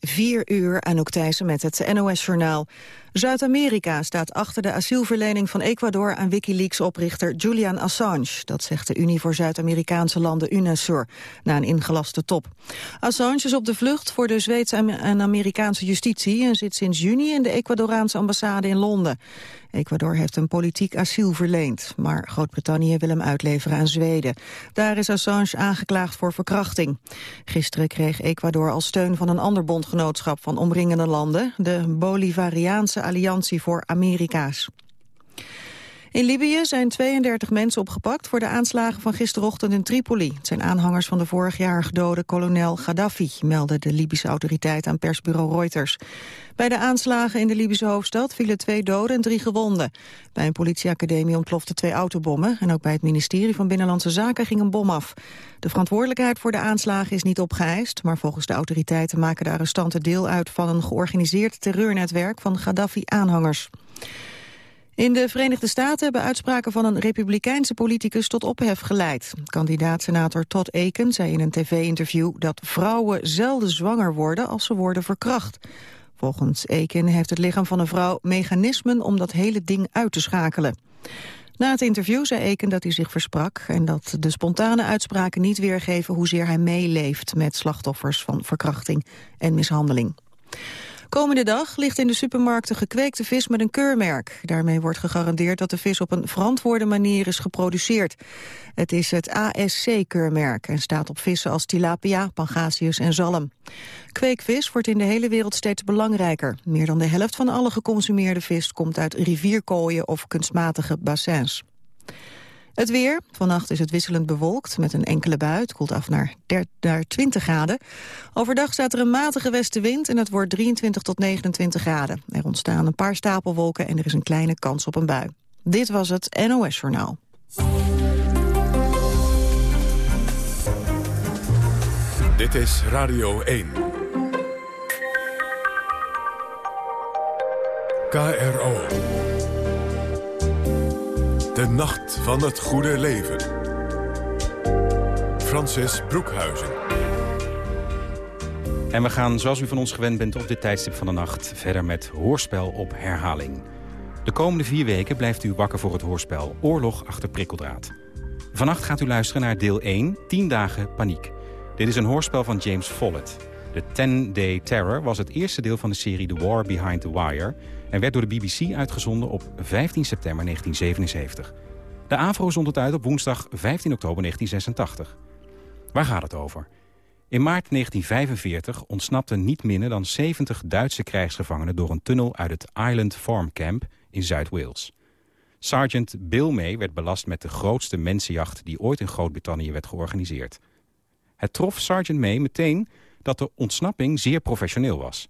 4 uur, Anouk Thijssen met het NOS-journaal. Zuid-Amerika staat achter de asielverlening van Ecuador aan Wikileaks-oprichter Julian Assange. Dat zegt de Unie voor Zuid-Amerikaanse landen UNASUR, na een ingelaste top. Assange is op de vlucht voor de Zweedse en Amerikaanse justitie... en zit sinds juni in de Ecuadoraanse ambassade in Londen. Ecuador heeft een politiek asiel verleend, maar Groot-Brittannië wil hem uitleveren aan Zweden. Daar is Assange aangeklaagd voor verkrachting. Gisteren kreeg Ecuador al steun van een ander bondgenootschap van omringende landen, de Bolivariaanse Alliantie voor Amerika's. In Libië zijn 32 mensen opgepakt voor de aanslagen van gisterochtend in Tripoli. Het zijn aanhangers van de vorig jaar gedode kolonel Gaddafi, melden de Libische autoriteiten aan persbureau Reuters. Bij de aanslagen in de Libische hoofdstad vielen twee doden en drie gewonden. Bij een politieacademie ontploften twee autobommen en ook bij het ministerie van Binnenlandse Zaken ging een bom af. De verantwoordelijkheid voor de aanslagen is niet opgeëist, maar volgens de autoriteiten maken de arrestanten deel uit van een georganiseerd terreurnetwerk van Gaddafi-aanhangers. In de Verenigde Staten hebben uitspraken van een republikeinse politicus tot ophef geleid. Kandidaat-senator Todd Aiken zei in een tv-interview dat vrouwen zelden zwanger worden als ze worden verkracht. Volgens Aiken heeft het lichaam van een vrouw mechanismen om dat hele ding uit te schakelen. Na het interview zei Aiken dat hij zich versprak en dat de spontane uitspraken niet weergeven hoezeer hij meeleeft met slachtoffers van verkrachting en mishandeling. Komende dag ligt in de supermarkten gekweekte vis met een keurmerk. Daarmee wordt gegarandeerd dat de vis op een verantwoorde manier is geproduceerd. Het is het ASC-keurmerk en staat op vissen als tilapia, pangasius en zalm. Kweekvis wordt in de hele wereld steeds belangrijker. Meer dan de helft van alle geconsumeerde vis komt uit rivierkooien of kunstmatige bassins. Het weer. Vannacht is het wisselend bewolkt met een enkele bui. Het koelt af naar, naar 20 graden. Overdag staat er een matige westenwind en het wordt 23 tot 29 graden. Er ontstaan een paar stapelwolken en er is een kleine kans op een bui. Dit was het NOS Journaal. Dit is Radio 1. KRO. De Nacht van het Goede Leven. Francis Broekhuizen. En we gaan, zoals u van ons gewend bent op dit tijdstip van de nacht... verder met Hoorspel op herhaling. De komende vier weken blijft u wakker voor het hoorspel Oorlog achter prikkeldraad. Vannacht gaat u luisteren naar deel 1, 10 dagen paniek. Dit is een hoorspel van James Follett. De 10 Day Terror was het eerste deel van de serie The War Behind the Wire en werd door de BBC uitgezonden op 15 september 1977. De AVRO zond het uit op woensdag 15 oktober 1986. Waar gaat het over? In maart 1945 ontsnapten niet minder dan 70 Duitse krijgsgevangenen... door een tunnel uit het Island Farm Camp in Zuid-Wales. Sergeant Bill May werd belast met de grootste mensenjacht... die ooit in Groot-Brittannië werd georganiseerd. Het trof Sergeant May meteen dat de ontsnapping zeer professioneel was...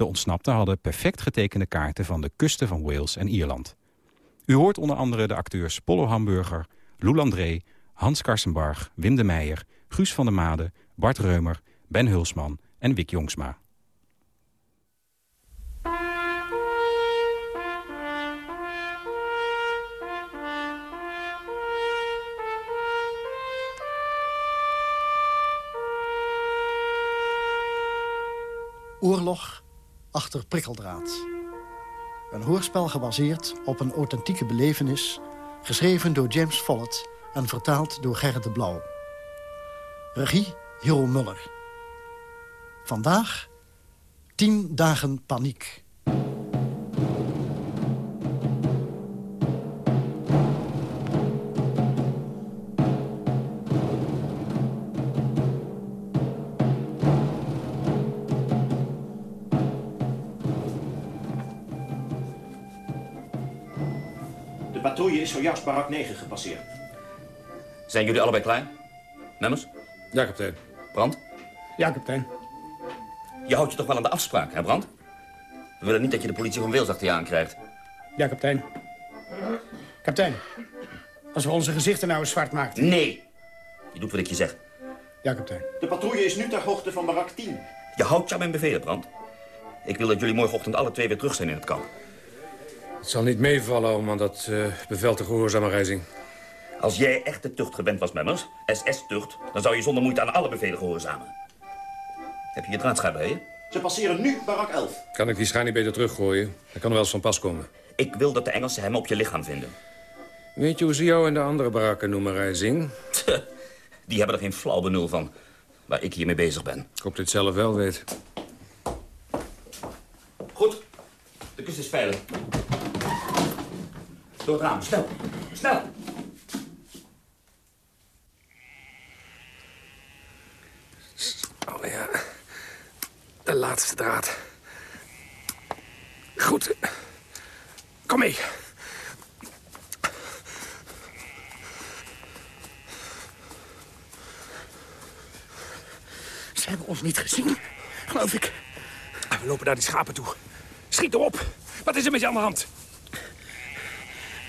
De ontsnapten hadden perfect getekende kaarten van de kusten van Wales en Ierland. U hoort onder andere de acteurs Pollo Hamburger, Lou Landré, Hans Karsenbarg, Wim de Meijer, Guus van der Made, Bart Reumer, Ben Hulsman en Wick Jongsma. Oorlog achter prikkeldraad. Een hoorspel gebaseerd op een authentieke belevenis... geschreven door James Follett en vertaald door Gerrit de Blauw. Regie Hero Muller. Vandaag 10 dagen paniek. Is zojuist barak 9 gepasseerd. Zijn jullie allebei klaar? Memmers? Ja, kapitein. Brand? Ja, kapitein. Je houdt je toch wel aan de afspraak, hè, Brand? We willen niet dat je de politie van Wales achter je aankrijgt. Ja, kapitein. Kapitein, als we onze gezichten nou eens zwart maken. Nee! Je doet wat ik je zeg. Ja, kapitein. De patrouille is nu ter hoogte van barak 10. Je houdt je aan mijn bevelen, Brand. Ik wil dat jullie morgenochtend alle twee weer terug zijn in het kamp. Het zal niet meevallen om aan dat uh, bevel te gehoorzamen, Reizing. Als jij echt de tucht gewend was, Memmers, SS-tucht... dan zou je zonder moeite aan alle bevelen gehoorzamen. Heb je je draadschaar bij je? Ze passeren nu barak 11. Kan ik die schijn niet beter teruggooien? Dat kan wel eens van pas komen. Ik wil dat de Engelsen hem op je lichaam vinden. Weet je hoe ze jou en de andere barakken noemen, Rijzing? Die hebben er geen flauw benul van. Waar ik hiermee bezig ben. Ik hoop dat je het zelf wel weet. Goed. De kust is veilig. Door het raam. Snel. Snel. Oh ja. De laatste draad. Goed. Kom mee. Ze hebben ons niet gezien, geloof ik. We lopen naar die schapen toe. Schiet erop. Wat is er met je aan de hand?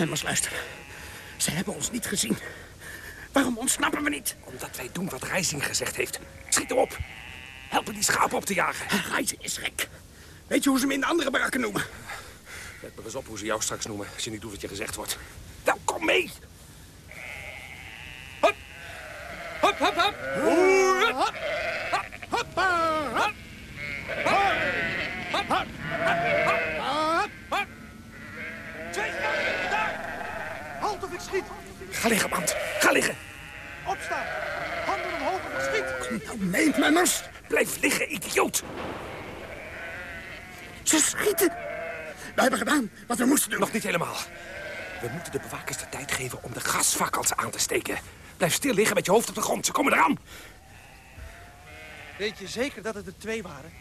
Nemmers, luister. Ze hebben ons niet gezien. Waarom ontsnappen we niet? Omdat wij doen wat Rijzing gezegd heeft. Schiet erop. Helpen die schapen op te jagen. Rijzing is gek. Weet je hoe ze hem in de andere barakken noemen? Let maar eens op hoe ze jou straks noemen... als je niet doet wat je gezegd wordt. Nou, kom mee. Hop. Hop, hop, hop. Hoera. Hop. Hoppa. Hop. Hop. Hop. Hop. Hop. Hop. Twee daar. Halt of ik schiet. Ga liggen, man. Ga liggen. Opstaan. Handen omhoog ik schiet. Kom nou mee, memmers. Blijf liggen, idioot. Ze schieten. We hebben gedaan wat we moesten doen. Nog niet helemaal. We moeten de bewakers de tijd geven om de gasfakkels aan te steken. Blijf stil liggen met je hoofd op de grond. Ze komen eraan. Weet je zeker dat het er twee waren?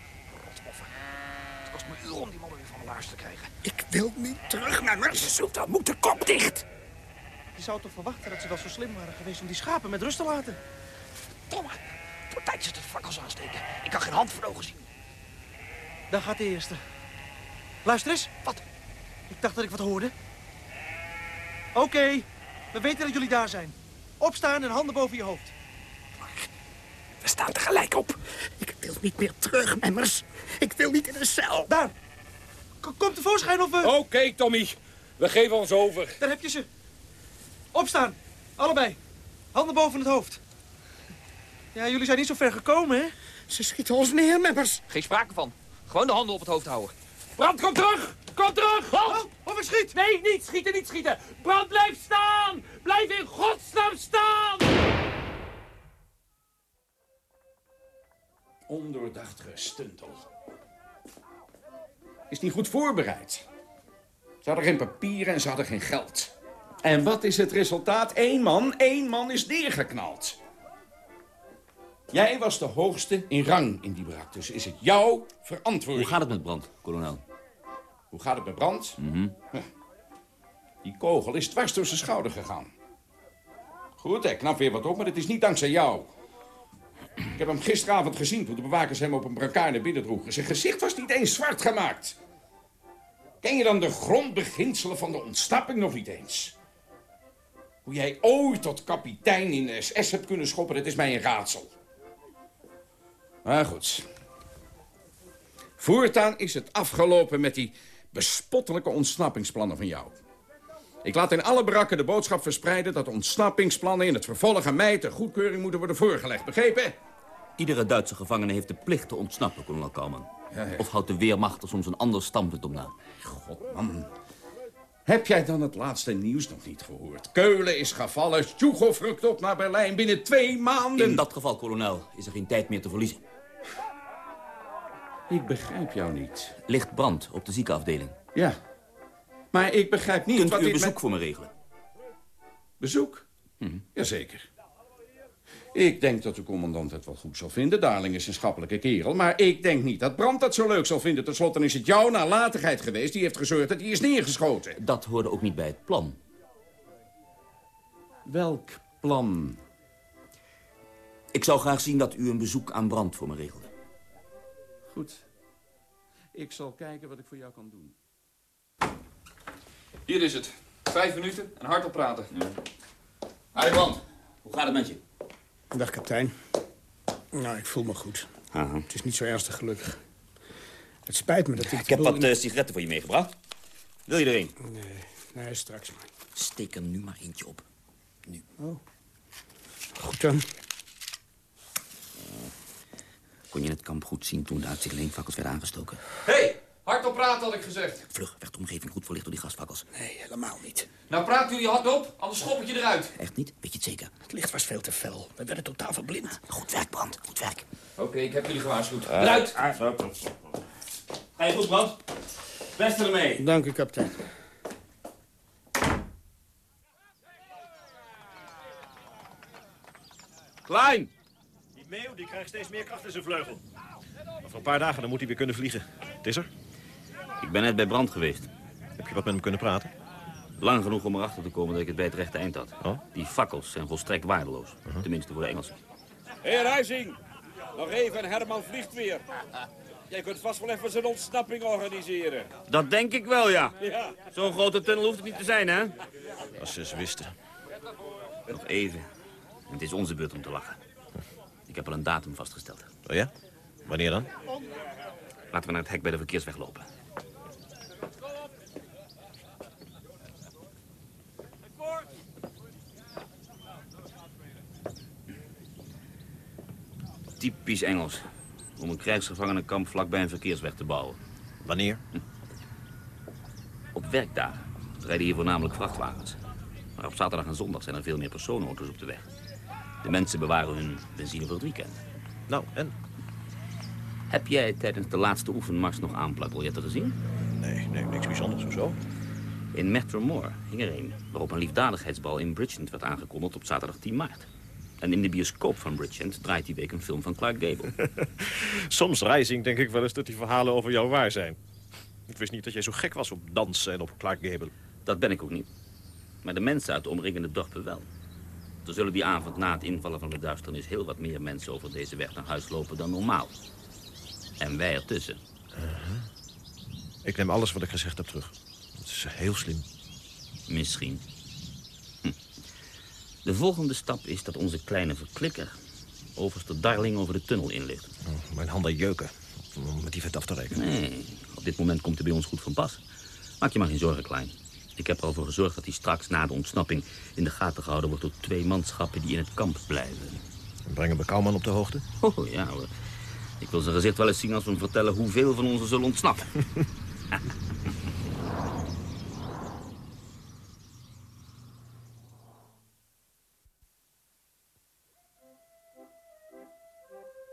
Het kost me uren om die mannen weer van mijn laars te krijgen. Ik wil niet terug, memmers. Je zult wel moeten kop dicht. Je zou toch verwachten dat ze wel zo slim waren geweest om die schapen met rust te laten? Domme. Het wordt tijd dat de fakkels aansteken. Ik kan geen hand voor ogen zien. Dan gaat de eerste. Luister eens. Wat? Ik dacht dat ik wat hoorde. Oké, we weten dat jullie daar zijn. Opstaan en handen boven je hoofd. We staan tegelijk op. Ik wil niet meer terug, memmers. Ik wil niet in een cel. Daar. K- Kom tevoorschijn of we... Oké, Tommy. We geven ons over. Daar heb je ze. Opstaan. Allebei. Handen boven het hoofd. Ja, jullie zijn niet zo ver gekomen, hè? Ze schieten ons neer, memmers. Geen sprake van. Gewoon de handen op het hoofd houden. Brand, kom terug! Kom terug! Halt! Of ik schiet! Nee, niet schieten, niet schieten. Brand, blijf staan! Blijf in godsnaam staan! Ondoordacht gestuntel. Is niet goed voorbereid. Ze hadden geen papieren en ze hadden geen geld. En wat is het resultaat? Eén man, één man is neergeknald. Jij was de hoogste in rang in die barak, dus is het jouw verantwoording. Hoe gaat het met brand, kolonel? Hoe gaat het met brand? Mhm. Die kogel is dwars door zijn schouder gegaan. Goed, hij knapt weer wat op, maar het is niet dankzij jou. Ik heb hem gisteravond gezien toen de bewakers hem op een brancard naar binnen droegen. Zijn gezicht was niet eens zwart gemaakt. Ken je dan de grondbeginselen van de ontsnapping nog niet eens? Hoe jij ooit tot kapitein in de SS hebt kunnen schoppen, dat is mij een raadsel. Maar goed. Voortaan is het afgelopen met die bespottelijke ontsnappingsplannen van jou. Ik laat in alle barakken de boodschap verspreiden... dat ontsnappingsplannen in het vervolg aan mij ter goedkeuring moeten worden voorgelegd. Begrepen? Iedere Duitse gevangene heeft de plicht te ontsnappen, kolonel Kalman. Of houdt de Weermacht er soms een ander standpunt op na? God, man. Heb jij dan het laatste nieuws nog niet gehoord? Keulen is gevallen, Stjugow rukt op naar Berlijn binnen twee maanden. In dat geval, kolonel, is er geen tijd meer te verliezen. Ik begrijp jou niet. Ligt brand op de ziekenafdeling. Ja. Maar ik begrijp niet Kunt wat u een bezoek met- voor me regelen? Bezoek? Jazeker. Ik denk dat de commandant het wel goed zal vinden. Darling is een schappelijke kerel. Maar ik denk niet dat Brand dat zo leuk zal vinden. Ten slotte is het jouw nalatigheid geweest... die heeft gezorgd dat hij is neergeschoten. Dat hoorde ook niet bij het plan. Welk plan? Ik zou graag zien dat u een bezoek aan Brand voor me regelde. Goed. Ik zal kijken wat ik voor jou kan doen. Hier is het. Vijf minuten en hardop praten. Harry Brand, hoe gaat het met je? Dag, kapitein. Nou, ik voel me goed. Het is niet zo ernstig, gelukkig. Het spijt me dat ik... Ik heb wat eh, sigaretten voor je meegebracht. Wil je er een? Nee, nee, straks maar. Steek er nu maar eentje op. Nu. Oh. Goed dan. Kon je het kamp goed zien toen de uitzichtleenfakkels werden aangestoken? Hé, hey, hardop praten had ik gezegd. Vlug werd de omgeving goed verlicht door die gasfakkels. Nee, helemaal niet. Nou praat jullie hardop, anders schop ik je eruit. Echt niet? Weet je het zeker? Het licht was veel te fel. We werden totaal verblind. Goed werk, Brand. Goed werk. Oké, ik heb jullie gewaarschuwd. Eruit! Ga je goed, Brand? Beste ermee. Dank u, kapitein. Klein! Die meeuw die krijgt steeds meer kracht in zijn vleugel. Over een paar dagen dan moet hij weer kunnen vliegen. Het is er. Ik ben net bij Brand geweest. Heb je wat met hem kunnen praten? Lang genoeg om erachter te komen dat ik het bij het rechte eind had. Oh? Die fakkels zijn volstrekt waardeloos. Tenminste voor de Engelsen. Hé, hey, Ruizing. Nog even en Herman vliegt weer. Jij kunt vast wel even zijn ontsnapping organiseren. Dat denk ik wel, ja. Ja. Zo'n grote tunnel hoeft het niet te zijn, hè? Als ze eens wisten. Nog even. Het is onze beurt om te lachen. Ik heb al een datum vastgesteld. Oh ja? Wanneer dan? Laten we naar het hek bij de verkeersweg lopen. Typisch Engels. Om een krijgsgevangenenkamp vlakbij een verkeersweg te bouwen. Wanneer? Op werkdagen rijden hier voornamelijk vrachtwagens. Maar op zaterdag en zondag zijn er veel meer personenauto's op de weg. De mensen bewaren hun benzine voor het weekend. Nou, en? Heb jij tijdens de laatste oefenmars nog aanplakbiljetten gezien? Nee, nee, niks bijzonders of zo. In Metro Moore hing er een waarop een liefdadigheidsbal in Bridgend werd aangekondigd op zaterdag 10 maart. En in de bioscoop van Bridgend draait die week een film van Clark Gable. Soms Rising denk ik wel eens dat die verhalen over jou waar zijn. Ik wist niet dat jij zo gek was op dansen en op Clark Gable. Dat ben ik ook niet. Maar de mensen uit de omringende dorpen wel. Er zullen die avond na het invallen van de duisternis heel wat meer mensen over deze weg naar huis lopen dan normaal. En wij ertussen. Ik neem alles wat ik gezegd heb terug. Dat is heel slim. Misschien. De volgende stap is dat onze kleine verklikker... overste Darling over de tunnel inlicht. Oh, mijn handen jeuken om met die vet af te rekenen. Nee, op dit moment komt hij bij ons goed van pas. Maak je maar geen zorgen, Klein. Ik heb er al voor gezorgd dat hij straks na de ontsnapping... in de gaten gehouden wordt door twee manschappen die in het kamp blijven. Brengen we Kouwman op de hoogte? Oh, ja hoor. Ik wil zijn gezicht wel eens zien als we hem vertellen hoeveel van ons zullen ontsnappen.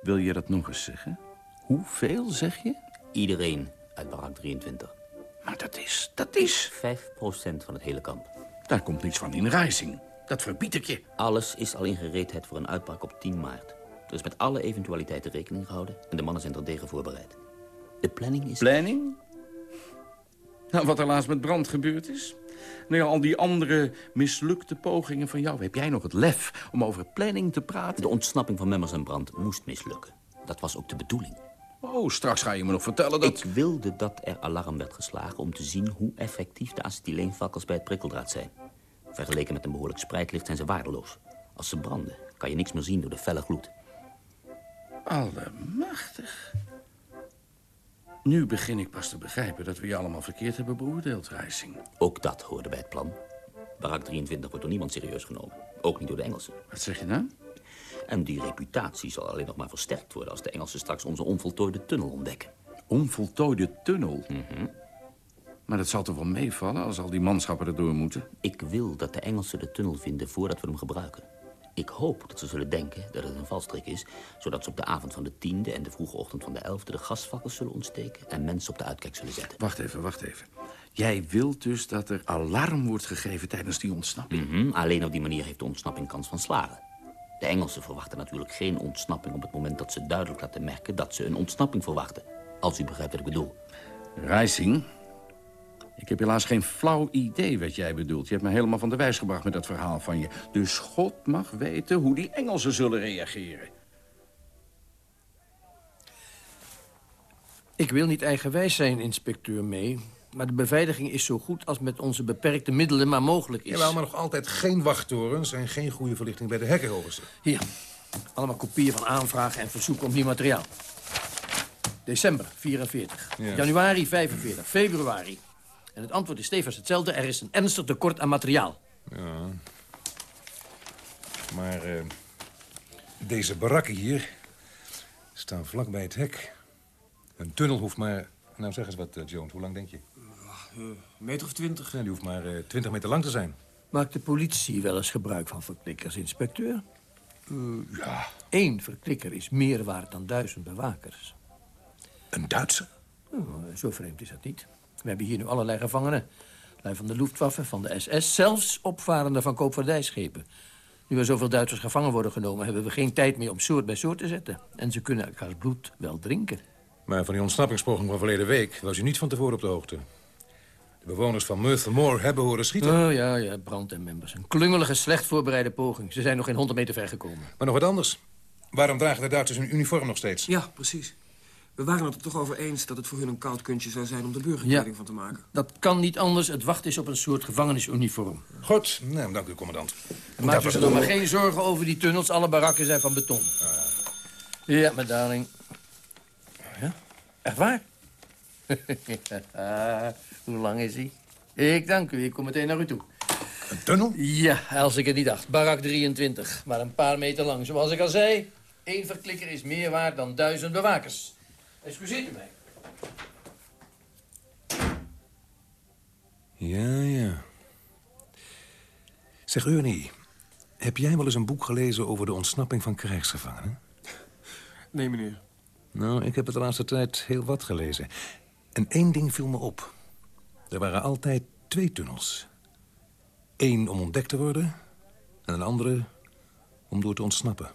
Wil je dat nog eens zeggen? Hoeveel, zeg je? Iedereen uit barak 23. Maar dat is, dat is... 5% van het hele kamp. Daar komt niets van in Rising. Dat verbied ik je. Alles is al in gereedheid voor een uitbraak op 10 maart. Er is met alle eventualiteiten rekening gehouden en de mannen zijn terdege voorbereid. De planning is... Planning? Nou, wat er laatst met brand gebeurd is? Nou ja, al die andere mislukte pogingen van jou. Heb jij nog het lef om over planning te praten? De ontsnapping van Memmers en Brand moest mislukken. Dat was ook de bedoeling. Oh, straks ga je me nog vertellen dat... Ik wilde dat er alarm werd geslagen om te zien hoe effectief de acetyleenvakkels bij het prikkeldraad zijn. Vergeleken met een behoorlijk spreidlicht zijn ze waardeloos. Als ze branden, kan je niks meer zien door de felle gloed. Allemachtig. Nu begin ik pas te begrijpen dat we je allemaal verkeerd hebben beoordeeld, Rising. Ook dat hoorde bij het plan. Barak 23 wordt door niemand serieus genomen. Ook niet door de Engelsen. Wat zeg je nou? En die reputatie zal alleen nog maar versterkt worden... als de Engelsen straks onze onvoltooide tunnel ontdekken. Onvoltooide tunnel? Maar dat zal toch wel meevallen als al die manschappen erdoor moeten? Ik wil dat de Engelsen de tunnel vinden voordat we hem gebruiken. Ik hoop dat ze zullen denken dat het een valstrik is... zodat ze op de avond van de 10e en de vroege ochtend van de 11e... de gasvakkels zullen ontsteken en mensen op de uitkijk zullen zetten. Wacht even, wacht even. Jij wilt dus dat er alarm wordt gegeven tijdens die ontsnapping? Mhm, Alleen op die manier heeft de ontsnapping kans van slagen. De Engelsen verwachten natuurlijk geen ontsnapping... op het moment dat ze duidelijk laten merken dat ze een ontsnapping verwachten. Als u begrijpt wat ik bedoel. Rising, ik heb helaas geen flauw idee wat jij bedoelt. Je hebt me helemaal van de wijs gebracht met dat verhaal van je. Dus God mag weten hoe die Engelsen zullen reageren. Ik wil niet eigenwijs zijn, inspecteur May... maar de beveiliging is zo goed als met onze beperkte middelen maar mogelijk is. Jawel, maar nog altijd geen wachttorens en geen goede verlichting bij de hekken. Hier, allemaal kopieën van aanvragen en verzoeken om nieuw materiaal. December 44, Ja. januari 45, februari. En het antwoord is stevig hetzelfde. Er is een ernstig tekort aan materiaal. Ja. Maar eh, deze barakken hier staan vlak bij het hek. Een tunnel hoeft maar... Nou, zeg eens wat, eh, Jones. Hoe lang denk je? Een meter of twintig. Ja, die hoeft maar eh, 20 meter lang te zijn. Maakt de politie wel eens gebruik van verklikkers, inspecteur? ja. Eén verklikker is meer waard dan duizend bewakers. Een Duitser? Oh, zo vreemd is dat niet. We hebben hier nu allerlei gevangenen. Lui van de Luftwaffe, van de SS, zelfs opvarenden van koopvaardijschepen. Nu er zoveel Duitsers gevangen worden genomen... hebben we geen tijd meer om soort bij soort te zetten. En ze kunnen elkaars bloed wel drinken. Maar van die ontsnappingspoging van verleden week... was u niet van tevoren op de hoogte. De bewoners van Murphy Moor hebben horen schieten. Oh ja, ja, brand en members. Een klungelige, slecht voorbereide poging. Ze zijn nog geen honderd meter ver gekomen. Maar nog wat anders. Waarom dragen de Duitsers hun uniform nog steeds? Ja, precies. We waren het er toch over eens dat het voor hun een koud kuntje zou zijn om de burgerkleding Ja. van te maken. Dat kan niet anders. Het wacht is op een soort gevangenisuniform. Goed, nou, dank u, commandant. Maak je zich nog maar geen zorgen over die tunnels. Alle barakken zijn van beton. Ja, mijn darling. Ja? Echt waar? Hoe lang is hij? Ik dank u. Ik kom meteen naar u toe. Een tunnel? Ja, als ik het niet dacht. Barak 23. Maar een paar meter lang. Zoals ik al zei, één verklikker is meer waard dan duizend bewakers. Excuseert u mij. Ja, ja. Zeg, Ernie, heb jij wel eens een boek gelezen over de ontsnapping van krijgsgevangenen? Nee, meneer. Nou, ik heb het de laatste tijd heel wat gelezen. En één ding viel me op. Er waren altijd twee tunnels. Eén om ontdekt te worden... en een andere om door te ontsnappen.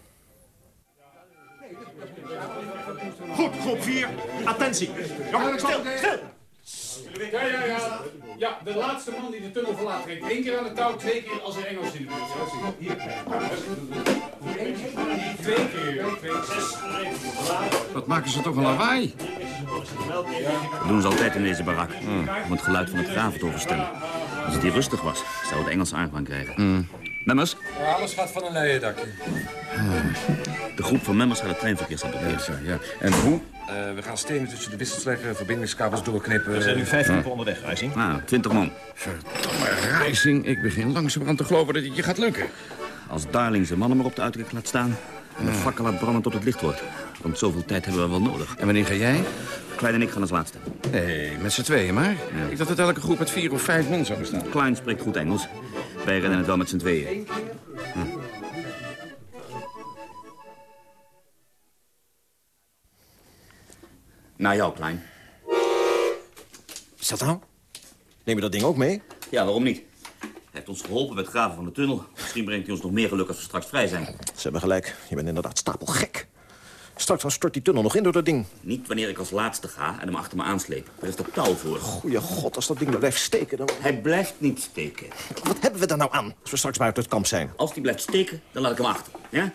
Goed, groep 4. Attentie. Jongen, stil, stil. Ja, ja, ja. Ja, de laatste man die de tunnel verlaat trekt één keer aan het touw, twee keer als er Engels in de buurt zijn. Hier. Twee keer. Twee, Wat maken ze toch een lawaai? Dat doen ze altijd in deze barak. Om het geluid van het graven te overstemmen. Als het hier rustig was, zouden de Engelse aanvang krijgen. Memmers? Ja, alles gaat van een leien dakje. De groep van Memmers gaat het treinverkeer saboteren. Ja, En hoe? we gaan stenen tussen de wissels leggen, verbindingskabels doorknippen. We zijn nu vijf minuten onderweg, Rijsing. Nou, twintig man. Verdomme Rijsing, ik begin langzamerhand te geloven dat het je gaat lukken. Als Darling zijn mannen maar op de uitkijk laat staan... en de fakkel laat branden tot het licht wordt. Want zoveel tijd hebben we wel nodig. En wanneer ga jij? Klein en ik gaan als laatste. Nee, met z'n tweeën maar. Ik dacht dat elke groep met vier of vijf man zou bestaan. Klein spreekt goed Engels. Wij rennen het wel met z'n tweeën. Naar jou, Klein. Is dat nou? Neem je dat ding ook mee? Ja, waarom niet? Hij heeft ons geholpen met het graven van de tunnel. Misschien brengt hij ons nog meer geluk als we straks vrij zijn. Ze hebben gelijk. Je bent inderdaad stapelgek. Straks dan stort die tunnel nog in door dat ding. Niet wanneer ik als laatste ga en hem achter me aansleep. Er is touw voor. Goeie god, als dat ding blijft steken, dan... Hij blijft niet steken. Wat hebben we daar nou aan als we straks buiten het kamp zijn? Als hij blijft steken, dan laat ik hem achter. Ja?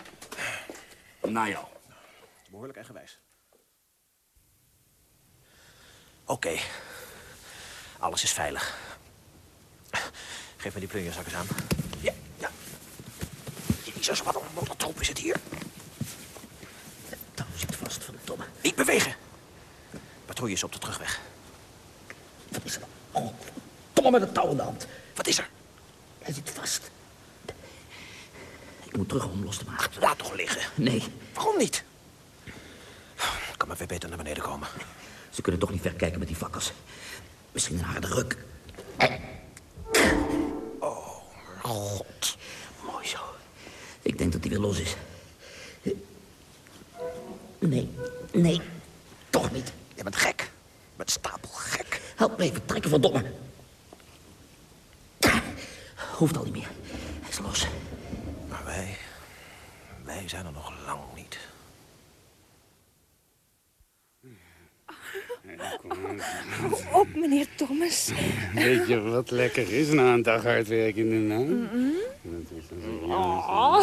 Naar jou. Behoorlijk eigenwijs. Oké. Alles is veilig. Geef me die plunjezak eens aan. Ja, ja. Jezus, wat een moddertroep is het hier. Verdomme. Niet bewegen. Patrouille is op de terugweg. Wat is er? Oh, domme met het touw in de hand. Wat is er? Hij zit vast. Ik moet terug om los te maken. Laat toch liggen. Nee, Waarom niet? Ik kan maar weer beter naar beneden komen. ze kunnen toch niet ver kijken met die fakkels. Misschien een harde ruk. Oh, god. Mooi zo. Ik denk dat hij weer los is. Nee, nee, toch niet. Je bent gek. Met stapel gek. Help me even trekken, verdomme. Hoeft al niet meer. Hij is los. Maar wij... Wij zijn er nog lang niet. Hou op, meneer Thomas. Weet je wat lekker is na een dag hard werken in de naam? Oh.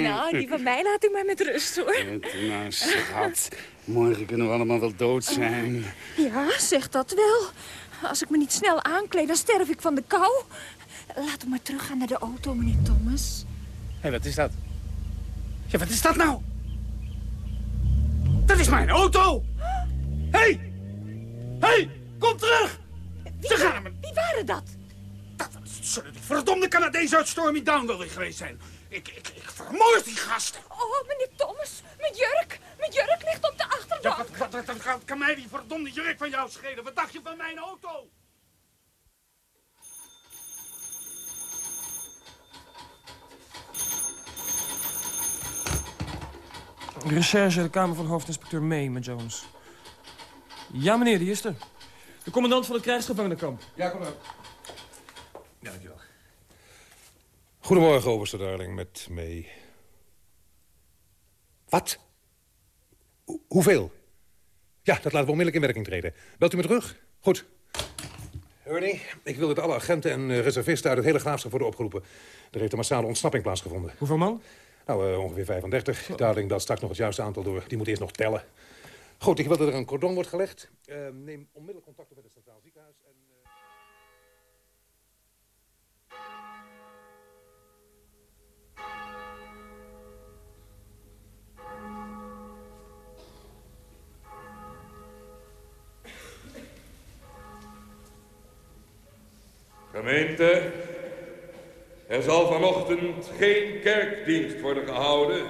nou, die van mij laat u maar met rust, hoor. Nou, schat. Morgen kunnen we allemaal wel dood zijn. Ja, zeg dat wel. Als ik me niet snel aankleed, dan sterf ik van de kou. Laat hem maar teruggaan naar de auto, meneer Thomas. Hé, hey, wat is dat? Ja, wat is dat nou? Dat is mijn auto! Hé! Hey! Hé! Hey, kom terug! Wie, Ze gaan hem... wie waren dat? Dat zullen die verdomde Canadezen uit Stormy Down wel weer geweest zijn. Ik, ik, ik vermoord die gasten. Oh, meneer Thomas, mijn jurk. Mijn jurk ligt op de Ja, achterbank. wat, wat, wat, wat kan mij die verdomde jurk van jou schelen? Wat dacht je van mijn auto? Recherche, de kamer van hoofdinspecteur May met Jones. Ja, meneer, die is er. De commandant van het krijgsgevangenenkamp. Ja, kom op. Ja, dankjewel. Goedemorgen, overste Darling, met mee. Wat? Ho- hoeveel? Ja, dat laten we onmiddellijk in werking treden. Belt u me terug? Goed. Ernie, ik wil dat alle agenten en eh, reservisten uit het hele graafschap worden opgeroepen. Er heeft een massale ontsnapping plaatsgevonden. Hoeveel man? Nou, eh, ongeveer 35. Darling, dat straks nog het juiste aantal door. Die moet eerst nog tellen. Goed, ik wil dat er een cordon wordt gelegd. Eh, neem onmiddellijk contact op met het Centraal Ziekenhuis. En, eh, Gemeente, er zal vanochtend geen kerkdienst worden gehouden,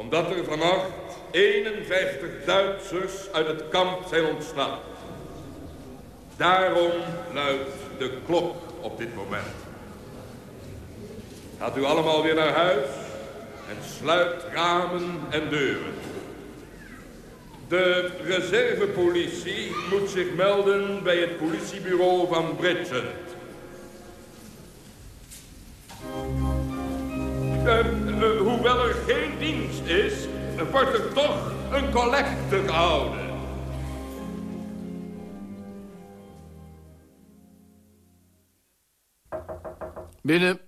omdat er vannacht 51 Duitsers uit het kamp zijn ontsnapt. Daarom luidt de klok op dit moment. Gaat u allemaal weer naar huis en sluit ramen en deuren. De reservepolitie moet zich melden bij het politiebureau van Bridgend. Is, wordt er toch een collecte gehouden. Binnen.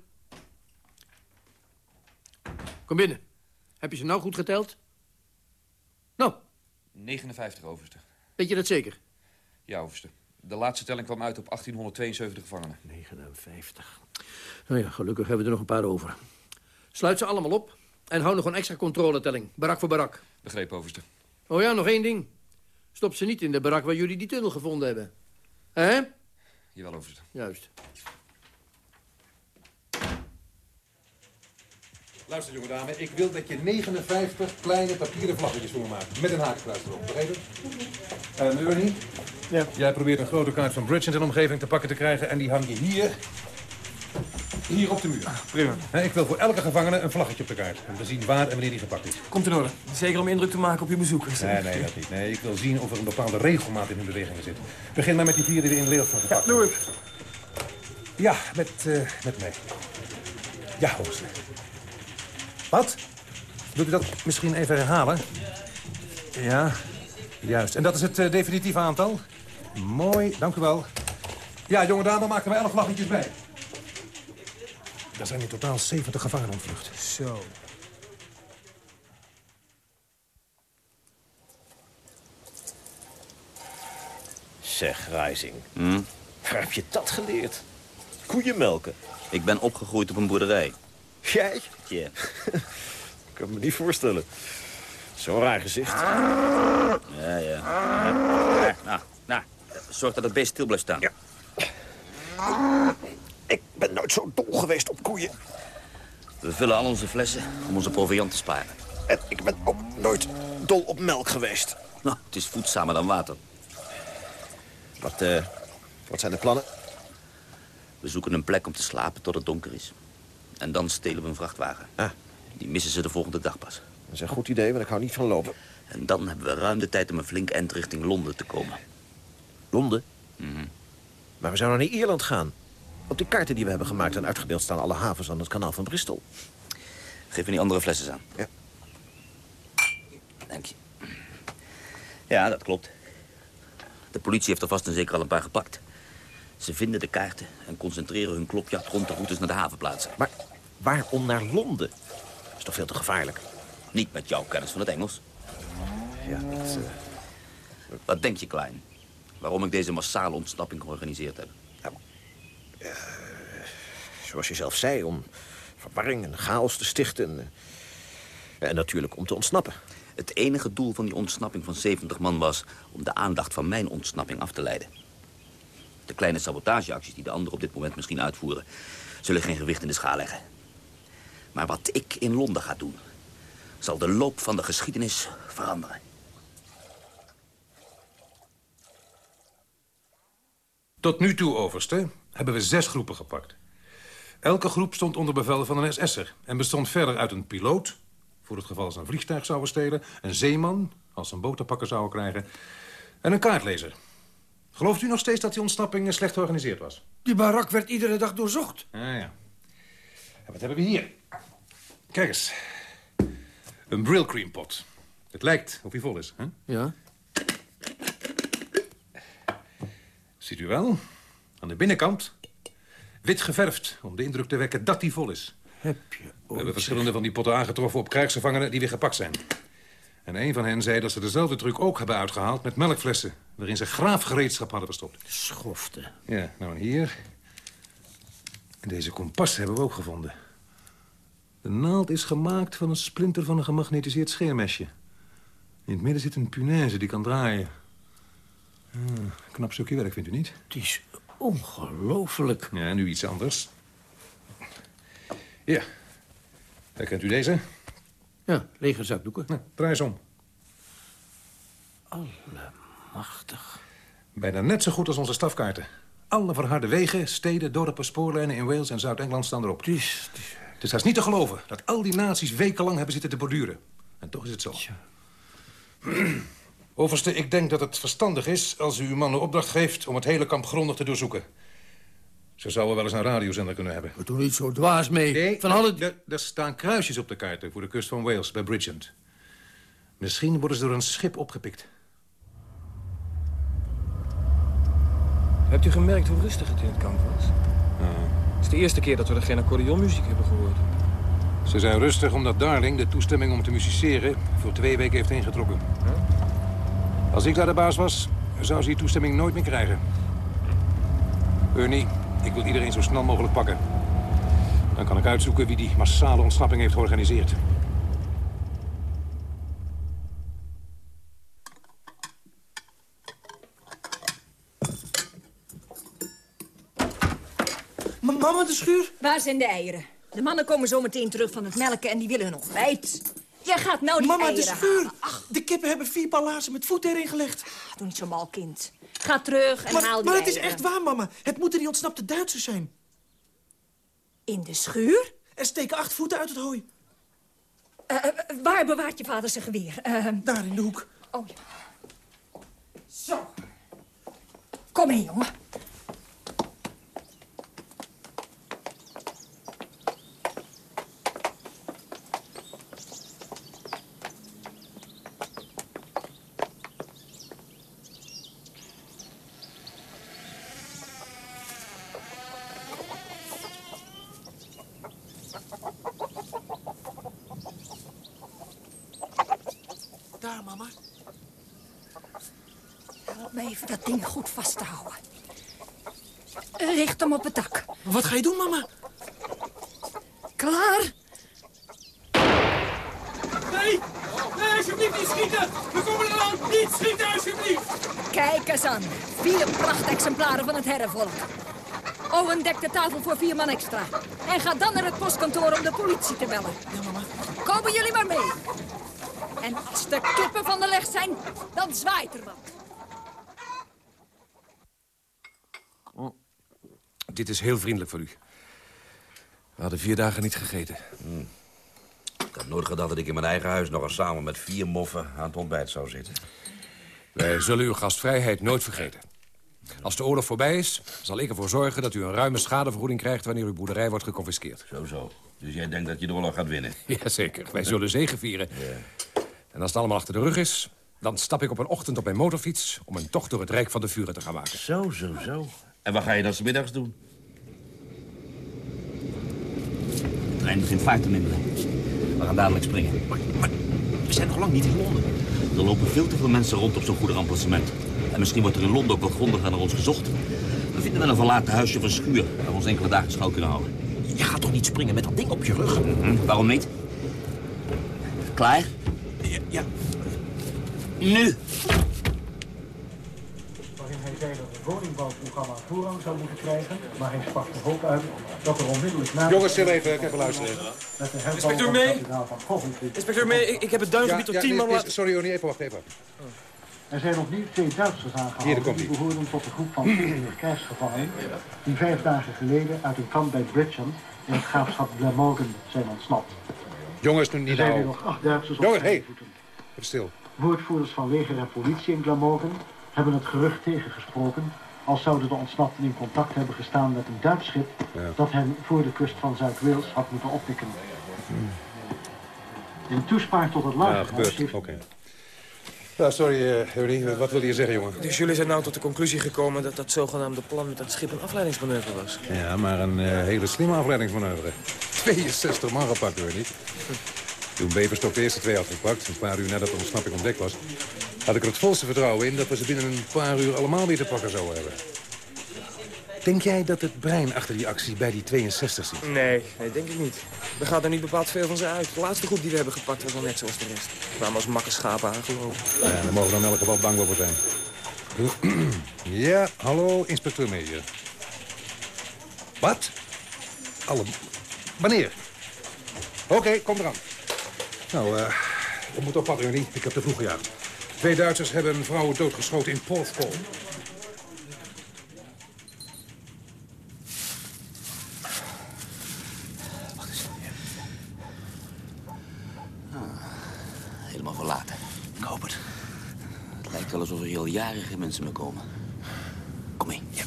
Kom binnen. Heb je ze nou goed geteld? Nou, 59, overste. weet je dat zeker? Ja, overste. De laatste telling kwam uit op 1872 gevangenen. 59. Nou ja, gelukkig hebben we er nog een paar over. Sluit ze allemaal op en hou nog een extra controletelling. Barak voor barak. Begrepen, overste. Oh ja, nog één ding. Stop ze niet in de barak waar jullie die tunnel gevonden hebben. Hè? Jawel, overste. Juist. Luister, jonge dame. Ik wil dat je 59 kleine papieren vlaggetjes voor me maakt. Met een hakenkruis erop. Begrepen? Uh, Ernie? Ja. Jij probeert een grote kaart van Bridge in de omgeving te pakken te krijgen... en die hang je hier... Hier op de muur. Prima. Hè, ik wil voor elke gevangene een vlaggetje op de kaart. Om te zien waar en wanneer die gepakt is. Komt in orde. Zeker om indruk te maken op je bezoekers. Nee, nee, dat niet. Nee, ik wil zien of er een bepaalde regelmaat in hun bewegingen zit. Begin maar met die vier die er in Leeuwarden van gepakt Ja, doe ik. Ja, met, eh, met mij. Ja, hoogste. Wat? Wilt u dat misschien even herhalen? Ja, juist. En dat is het eh, definitieve aantal? Mooi, dank u wel. Ja, jonge dame, maak er maar elf vlaggetjes bij. Er zijn in totaal 70 gevangenen ontvlucht. Zo. Zeg, Rising. Waar heb je dat geleerd? Koeien melken. Ik ben opgegroeid op een boerderij. Jij? Ja. Ik kan me niet voorstellen. Zo'n raar gezicht. Ja, ja. ja. Nou, nou, zorg dat het beest stil blijft staan. Ja. Ik ben nooit zo dol geweest op koeien. We vullen al onze flessen om onze proviant te sparen. En ik ben ook nooit dol op melk geweest. Nou, het is voedzamer dan water. Wat, eh, wat zijn de plannen? We zoeken een plek om te slapen tot het donker is. En dan stelen we een vrachtwagen. Ah. Die missen ze de volgende dag pas. Dat is een goed idee, want ik hou niet van lopen. En dan hebben we ruim de tijd om een flink eind richting Londen te komen. Londen? Mhm. Maar we zouden naar Ierland gaan. Op de kaarten die we hebben gemaakt en uitgedeeld staan alle havens aan het kanaal van Bristol. Geef me die andere flessen aan. Ja. Dank je. Ja, dat klopt. De politie heeft er vast en zeker al een paar gepakt. Ze vinden de kaarten en concentreren hun klopjacht rond de routes naar de havenplaatsen. Maar waarom naar Londen? Dat is toch veel te gevaarlijk? Niet met jouw kennis van het Engels. Ja, dat... eh, Wat denk je, Klein? Waarom ik deze massale ontsnapping georganiseerd heb? Zoals je zelf zei, om verwarring en chaos te stichten. En, en natuurlijk om te ontsnappen. Het enige doel van die ontsnapping van 70 man was... om de aandacht van mijn ontsnapping af te leiden. De kleine sabotageacties die de anderen op dit moment misschien uitvoeren... zullen geen gewicht in de schaal leggen. Maar wat ik in Londen ga doen... zal de loop van de geschiedenis veranderen. Tot nu toe, overste, hebben we zes groepen gepakt. Elke groep stond onder bevel van een SS'er... en bestond verder uit een piloot... voor het geval ze een vliegtuig zouden stelen... een zeeman, als ze een boot te pakken zouden krijgen... en een kaartlezer. Gelooft u nog steeds dat die ontsnapping slecht georganiseerd was? Die barak werd iedere dag doorzocht. Ah, ja. En wat hebben we hier? Kijk eens. Een Brill pot. Het lijkt of hij vol is, hè? Ja. Ziet u wel? Aan de binnenkant wit geverfd... om de indruk te wekken dat hij vol is. Heb je We hebben verschillende van die potten aangetroffen op krijgsgevangenen die weer gepakt zijn. En een van hen zei dat ze dezelfde truc ook hebben uitgehaald met melkflessen... waarin ze graafgereedschap hadden verstopt. Schofte. Ja, nou en hier. En deze kompas hebben we ook gevonden. De naald is gemaakt van een splinter van een gemagnetiseerd scheermesje. In het midden zit een punaise die kan draaien. Ah, knap stukje werk, vindt u niet? Het is ongelooflijk. Ja, nu iets anders. Ja. Herkent u deze? Ja, lege zakdoeken. Draai eens om. Allemachtig. Bijna net zo goed als onze stafkaarten. Alle verharde wegen, steden, dorpen, spoorlijnen in Wales en Zuid-Engeland staan erop. Het is... Het is haast niet te geloven dat al die naties wekenlang hebben zitten te borduren. En toch is het zo. Overste, ik denk dat het verstandig is als u uw mannen opdracht geeft... om het hele kamp grondig te doorzoeken. Ze zouden wel eens een radiozender kunnen hebben. We doen niet zo dwaas mee. Nee, Van alle... er, er staan kruisjes op de kaarten voor de kust van Wales, bij Bridgend. Misschien worden ze door een schip opgepikt. Hebt u gemerkt hoe rustig het in het kamp was? Het is de eerste keer dat we er geen accordeonmuziek hebben gehoord. Ze zijn rustig omdat Darling de toestemming om te musiceren... voor twee weken heeft ingetrokken. Als ik daar de baas was, zou ze die toestemming nooit meer krijgen. Ernie, ik wil iedereen zo snel mogelijk pakken. Dan kan ik uitzoeken wie die massale ontsnapping heeft georganiseerd. M- Mama, de schuur? Waar zijn de eieren? De mannen komen zo meteen terug van het melken en die willen hun ontbijt. Jij gaat nou die Mama, de eieren schuur! De kippen hebben vier palazen met voet erin gelegd. halen. Doe niet zo mal, kind. Ga terug en maar haal die maar het is echt waar, mama. Het moeten die ontsnapte Duitsers zijn. In de schuur? Er steken acht voeten uit het hooi. Eh, eh, waar bewaart je vader zijn geweer? Eh, Daar in de hoek. oh ja. Zo. Kom mee, jongen. Daar, mama. Help me even dat ding goed vast te houden. Richt hem op het dak. Wat ga je doen, mama? Klaar? Nee! Nee, alsjeblieft niet schieten! We komen er aan! Niet schieten, alsjeblieft! Kijk eens aan. Vier prachtexemplaren van het herrenvolk. Owen dekt de tafel voor vier man extra. En ga dan naar het postkantoor om de politie te bellen. Ja, mama. Komen jullie maar mee. En als de kippen van de leg zijn, dan zwaait er wat. Dit is heel vriendelijk voor u. We hadden vier dagen niet gegeten. Ik had nooit gedacht dat ik in mijn eigen huis nog eens samen met vier moffen aan het ontbijt zou zitten. Wij zullen uw gastvrijheid nooit vergeten. Als de oorlog voorbij is, zal ik ervoor zorgen dat u een ruime schadevergoeding krijgt... wanneer uw boerderij wordt geconfiskeerd. Zo, zo. Dus jij denkt dat je de oorlog gaat winnen? Jazeker, wij zullen zegevieren. En als het allemaal achter de rug is... dan stap ik op een ochtend op mijn motorfiets... om een tocht door het Rijk van de Vuren te gaan maken. Zo, zo, zo. En wat ga je dan 's middags doen? De trein begint vaart te minderen. We gaan dadelijk springen. Maar, we zijn nog lang niet in Londen. Er lopen veel te veel mensen rond op zo'n goederemplacement. En misschien wordt er in Londen ook wel grondiger naar ons gezocht. We vinden wel een verlaten huisje of een schuur... waar we ons enkele dagen schuil kunnen houden. Je gaat toch niet springen met dat ding op je rug? Hm, waarom niet? Klaar? Ja. ja. Nu! zei dat het woningbouwprogramma voorrang zou moeten krijgen, maar hij sprak er ook uit dat er onmiddellijk na... Jongens, stil even, ik heb luisteren. Inspecteur Coventry. Inspecteur May, ik, ik heb het duingebied tot ja, 10 nee, man nee, laten... Sorry, Ronnie, even wacht, even. Er zijn opnieuw twee Duitsers Hier, aangehouden komt die ie. behoorden tot de groep van 40 krijgsgevangenen die vijf dagen geleden uit een kamp bij Bridgend in het graafschap Glamorgan zijn ontsnapt. Jongens, nu niet nou. nog acht Duitsers op Jongens, voeten. Even stil. Woordvoerders van leger en politie in Glamorgan hebben het gerucht tegengesproken als zouden de ontsnapten in contact hebben gestaan met een Duits schip dat hen voor de kust van Zuid-Wales had moeten oppikken. In toespraak tot het Ja, lagerhuis gebeurt. heeft Oké. Nou, sorry, eh Ronnie, wat wilde je zeggen, jongen? Dus jullie zijn nou tot de conclusie gekomen dat dat zogenaamde plan met dat schip een afleidingsmanoeuvre was? Ja, maar een eh, hele slimme afleidingsmanoeuvre. 62 man gepakt, hoor niet. Toen Beverstok de eerste twee had gepakt, een paar uur nadat de ontsnapping ontdekt was... had ik er het volste vertrouwen in dat we ze binnen een paar uur allemaal weer te pakken zouden hebben. Denk jij dat het brein achter die actie bij die 62 zit? Nee, nee, denk ik niet. Er gaat er niet bepaald veel van ze uit. De laatste groep die we hebben gepakt was wel net zoals de rest. We kwamen als makke schapen aangelopen. Ja, daar mogen we dan in elk geval bang voor zijn. Ja, hallo, inspecteur Meijer. Wat? Alle... Wanneer? Oké, kom eraan. Nou, eh, we moeten op pad, Ernie. Ik heb te vroeg gejaagd. Twee Duitsers hebben een vrouw doodgeschoten in Porthcawl. Helemaal verlaten. Ik hoop het. Het lijkt wel alsof er jaren geen mensen meer komen. Kom mee. Ja.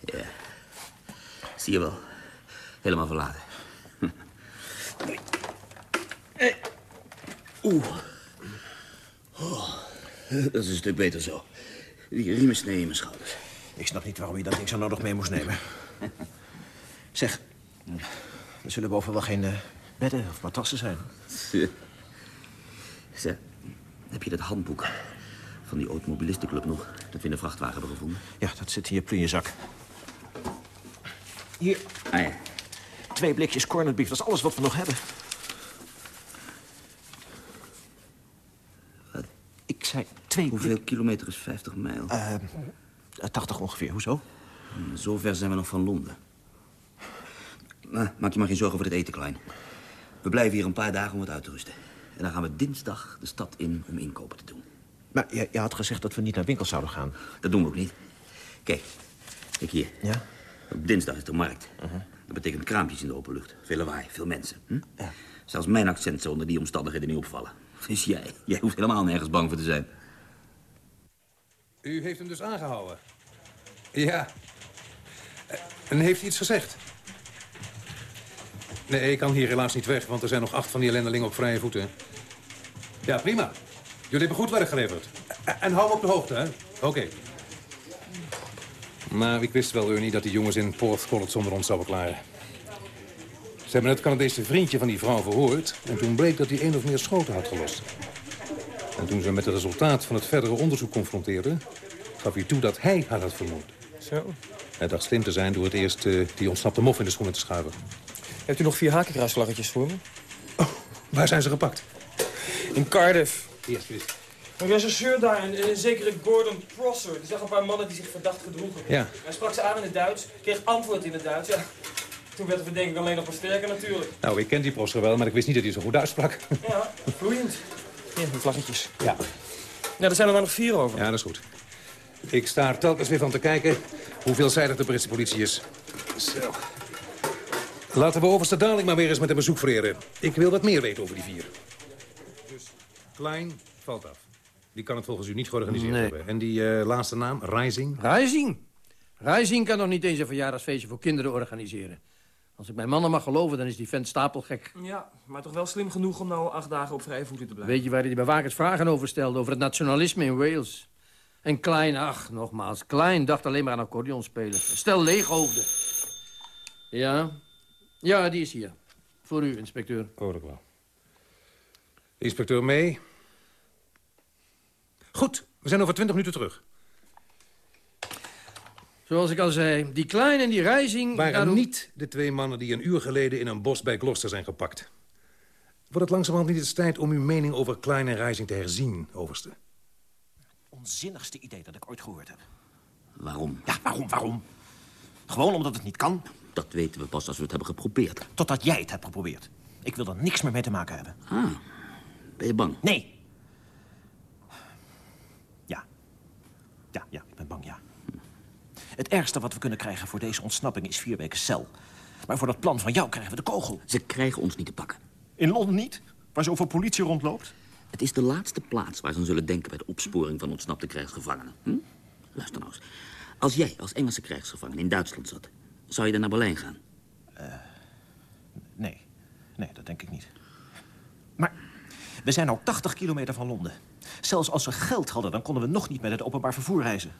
Ja. Zie je wel. Helemaal verlaten. Oeh. Oh, dat is een stuk beter zo. Die riemen snee in mijn schouders. Ik snap niet waarom je dat ding zo nodig mee moest nemen. Zeg, er zullen boven wel geen eh, bedden of matrassen zijn. Zeg, heb je dat handboek van die automobilistenclub nog? Dat we in de vrachtwagen hebben gevonden. Ja, dat zit hier in je zak. Hier. Ah ja. Twee blikjes corned beef, dat is alles wat we nog hebben. Ik zei twee... Hoeveel kilometer is 50 mijl? Eh, 80 ongeveer, hoezo? Hmm, Zo ver zijn we nog van Londen. Nou, maak je maar geen zorgen voor het eten, Klein. We blijven hier een paar dagen om wat uit te rusten. En dan gaan we dinsdag de stad in om inkopen te doen. Maar je, je had gezegd dat we niet naar winkels zouden gaan. Dat doen we ook niet. Kijk, kijk hier. Ja? Op dinsdag is de markt. Dat betekent kraampjes in de open lucht. Veel lawaai, veel mensen. Hm? Zelfs mijn accent zou onder die omstandigheden niet opvallen. Dus jij, jij hoeft helemaal nergens bang voor te zijn. U heeft hem dus aangehouden? Ja. Eh, En heeft hij iets gezegd? Nee, ik kan hier helaas niet weg, want er zijn nog acht van die ellendelingen op vrije voeten. Ja, prima. Jullie hebben goed werk geleverd. En- En hou op de hoogte, hè? Oké. Maar ik wist wel, Ernie, dat die jongens in Porthcawl het zonder ons zouden klaren. Ze hebben het Canadese vriendje van die vrouw verhoord... en toen bleek dat hij één of meer schoten had gelost. En toen ze met het resultaat van het verdere onderzoek confronteerden... gaf hij toe dat hij haar had vermoord. Zo. Hij dacht slim te zijn door het eerst eh, die ontsnapte mof in de schoenen te schuiven. Hebt u nog vier hakenkruisvlaggetjes voor me? Waar zijn ze gepakt? In Cardiff. Eerst wist. Een rechercheur daar, een, een zekere Gordon Prosser. Die zag een paar mannen die zich verdacht gedroegen. Ja. Hij sprak ze aan in het Duits, kreeg antwoord in het Duits. Ja. Toen werd de verdenking alleen nog maar sterker natuurlijk. Nou, ik ken die Prosser wel, maar ik wist niet dat hij zo goed uitsprak. Ja, vloeiend. Hier, die vlaggetjes. Ja. Ja, er zijn er maar nog vier over. Ja, dat is goed. Ik sta er telkens weer van te kijken hoe veelzijdig de Britse politie is. Zo. Laten we overste Daling maar weer eens met een bezoek vereren. Ik wil wat meer weten over die vier. Dus Klein valt af. Die kan het volgens u niet georganiseerd Nee. hebben. En die eh, laatste naam, Rising? Rising? Rising kan nog niet eens een verjaardagsfeestje voor kinderen organiseren. Als ik mijn mannen mag geloven, dan is die vent stapelgek. Ja, maar toch wel slim genoeg om nou acht dagen op vrije voeten te blijven. Weet je waar hij de bewakers vragen over stelde? Over het nationalisme in Wales. En Klein, ach, nogmaals, Klein dacht alleen maar aan accordeon spelen. Stel leeghoofden. Ja? Ja, die is hier. Voor u, inspecteur. Hoor ik wel. Inspecteur mee. Goed, we zijn over twintig minuten terug. Zoals ik al zei, die Klein en die Reizing... Waren niet de twee mannen die een uur geleden in een bos bij Gloucester zijn gepakt. Wordt het langzamerhand niet eens tijd om uw mening over Klein en Reizing te herzien, overste? Onzinnigste idee dat ik ooit gehoord heb. Waarom? Ja, waarom, waarom? Gewoon omdat het niet kan. Dat weten we pas als we het hebben geprobeerd. Totdat jij het hebt geprobeerd. Ik wil er niks meer mee te maken hebben. Ah, ben je bang? Nee. Ja. Ja, ja, ik ben bang, ja. Het ergste wat we kunnen krijgen voor deze ontsnapping is vier weken cel. Maar voor dat plan van jou krijgen we de kogel. Ze krijgen ons niet te pakken. In Londen niet? Waar zoveel politie rondloopt? Het is de laatste plaats waar ze aan zullen denken... bij de opsporing van ontsnapte krijgsgevangenen. Hm? Luister nou eens. Als jij als Engelse krijgsgevangen in Duitsland zat... zou je dan naar Berlijn gaan? Nee. Nee, dat denk ik niet. Maar we zijn nou 80 kilometer van Londen. Zelfs als we geld hadden, dan konden we nog niet met het openbaar vervoer reizen.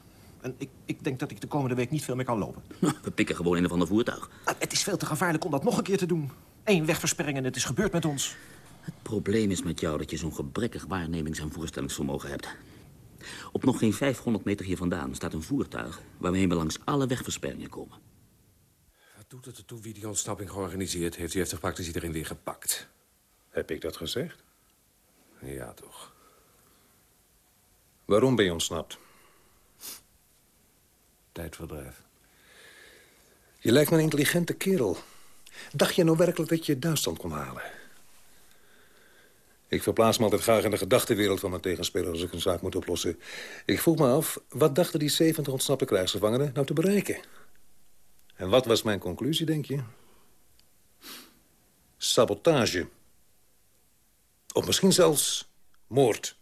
En ik, ik denk dat ik de komende week niet veel meer kan lopen. We pikken gewoon een of ander voertuig. Ah, Het is veel te gevaarlijk om dat nog een keer te doen. Eén wegversperring en het is gebeurd met ons. Het probleem is met jou dat je zo'n gebrekkig waarnemings- en voorstellingsvermogen hebt. Op nog geen 500 meter hier vandaan staat een voertuig... waarmee we langs alle wegversperringen komen. Wat doet het ertoe wie die ontsnapping georganiseerd heeft? U heeft toch praktisch iedereen weer gepakt? Heb ik dat gezegd? Ja, toch. Waarom ben je ontsnapt? Tijdverdrijf. Je lijkt me een intelligente kerel. Dacht je nou werkelijk dat je Duitsland kon halen? Ik verplaats me altijd graag in de gedachtenwereld van mijn tegenspeler... als ik een zaak moet oplossen. Ik vroeg me af, wat dachten die 70 ontsnapte krijgsgevangenen nou te bereiken? En wat was mijn conclusie, denk je? Sabotage. Of misschien zelfs moord.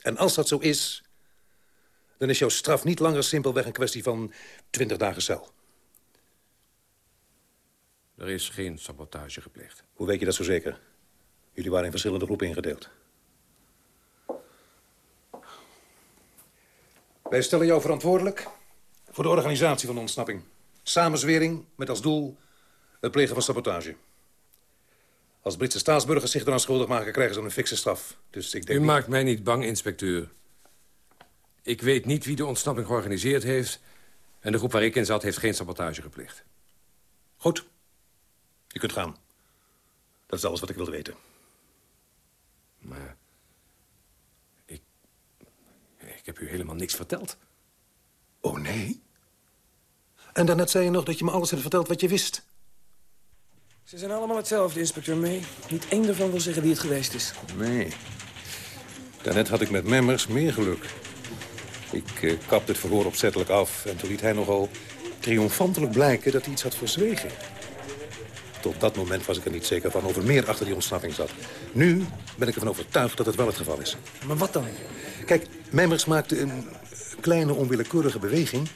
En als dat zo is... dan is jouw straf niet langer simpelweg een kwestie van 20 dagen cel. Er is geen sabotage gepleegd. Hoe weet je dat zo zeker? Jullie waren in verschillende groepen ingedeeld. Wij stellen jou verantwoordelijk voor de organisatie van de ontsnapping. Samenzwering met als doel het plegen van sabotage. Als Britse staatsburgers zich eraan schuldig maken, krijgen ze een fikse straf. Dus ik denk U niet- maakt mij niet bang, inspecteur. Ik weet niet wie de ontsnapping georganiseerd heeft... en de groep waar ik in zat heeft geen sabotage gepleegd. Goed. Je kunt gaan. Dat is alles wat ik wilde weten. Maar... Ik... Ik heb u helemaal niks verteld. Oh, nee? En daarnet zei je nog dat je me alles hebt verteld wat je wist. Ze zijn allemaal hetzelfde, inspecteur May. Niet één ervan wil zeggen wie het geweest is. Nee. Daarnet had ik met Memmers meer geluk. Ik eh, kapte het verhoor opzettelijk af... en toen liet hij nogal triomfantelijk blijken dat hij iets had verzwegen. Tot dat moment was ik er niet zeker van of er meer achter die ontsnapping zat. Nu ben ik ervan overtuigd dat het wel het geval is. Maar wat dan? Kijk, Memmers maakte een kleine onwillekeurige beweging...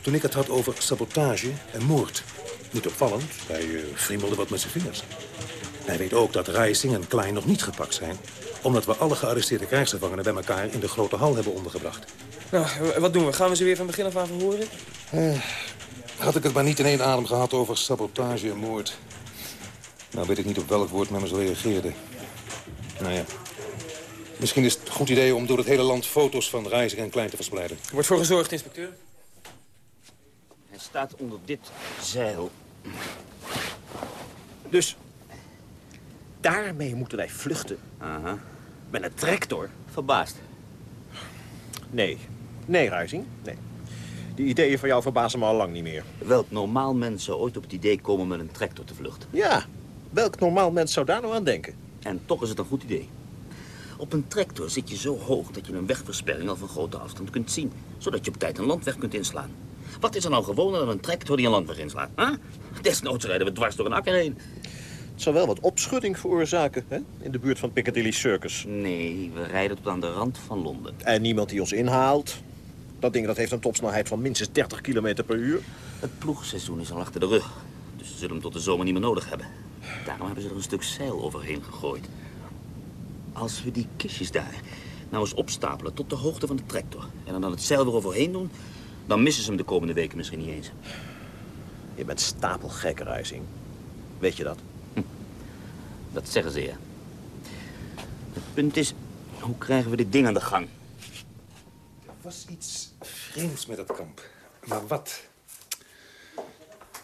toen ik het had over sabotage en moord. Niet opvallend, hij friemelde wat met zijn vingers. Hij weet ook dat Reising en Klein nog niet gepakt zijn... omdat we alle gearresteerde krijgsgevangenen bij elkaar in de grote hal hebben ondergebracht. Nou, wat doen we? Gaan we ze weer van begin af aan verhoren? Eh, had ik het maar niet in één adem gehad over sabotage en moord. Nou weet ik niet op welk woord Memmers reageerde. Nou ja. Misschien is het een goed idee om door het hele land foto's van Reising en Klein te verspreiden. Er wordt voor gezorgd, inspecteur. Hij staat onder dit zeil. Dus daarmee moeten wij vluchten. Aha. Met een tractor. Verbaasd. Nee. Nee, Ruizing. Nee. Die ideeën van jou verbazen me al lang niet meer. Welk normaal mens zou ooit op het idee komen met een tractor te vluchten? Ja, welk normaal mens zou daar nou aan denken? En toch is het een goed idee. Op een tractor zit je zo hoog dat je een wegversperring al van grote afstand kunt zien. Zodat je op tijd een landweg kunt inslaan. Wat is er nou gewoner dan een tractor die een landweg inslaat? Huh? Desnoods rijden we dwars door een akker heen. Het zou wel wat opschudding veroorzaken, hè? In de buurt van Piccadilly Circus. Nee, we rijden tot aan de rand van Londen. En niemand die ons inhaalt. Dat ding dat heeft een topsnelheid van minstens 30 km per uur. Het ploegseizoen is al achter de rug. Dus ze zullen hem tot de zomer niet meer nodig hebben. Daarom hebben ze er een stuk zeil overheen gegooid. Als we die kistjes daar nou eens opstapelen tot de hoogte van de tractor... en er dan het zeil weer overheen doen... dan missen ze hem de komende weken misschien niet eens. Je bent stapelgek, Ruizing. Weet je dat? Dat zeggen ze, ja. Het punt is, hoe krijgen we dit ding aan de gang? Er was iets vreemds met dat kamp. Maar wat?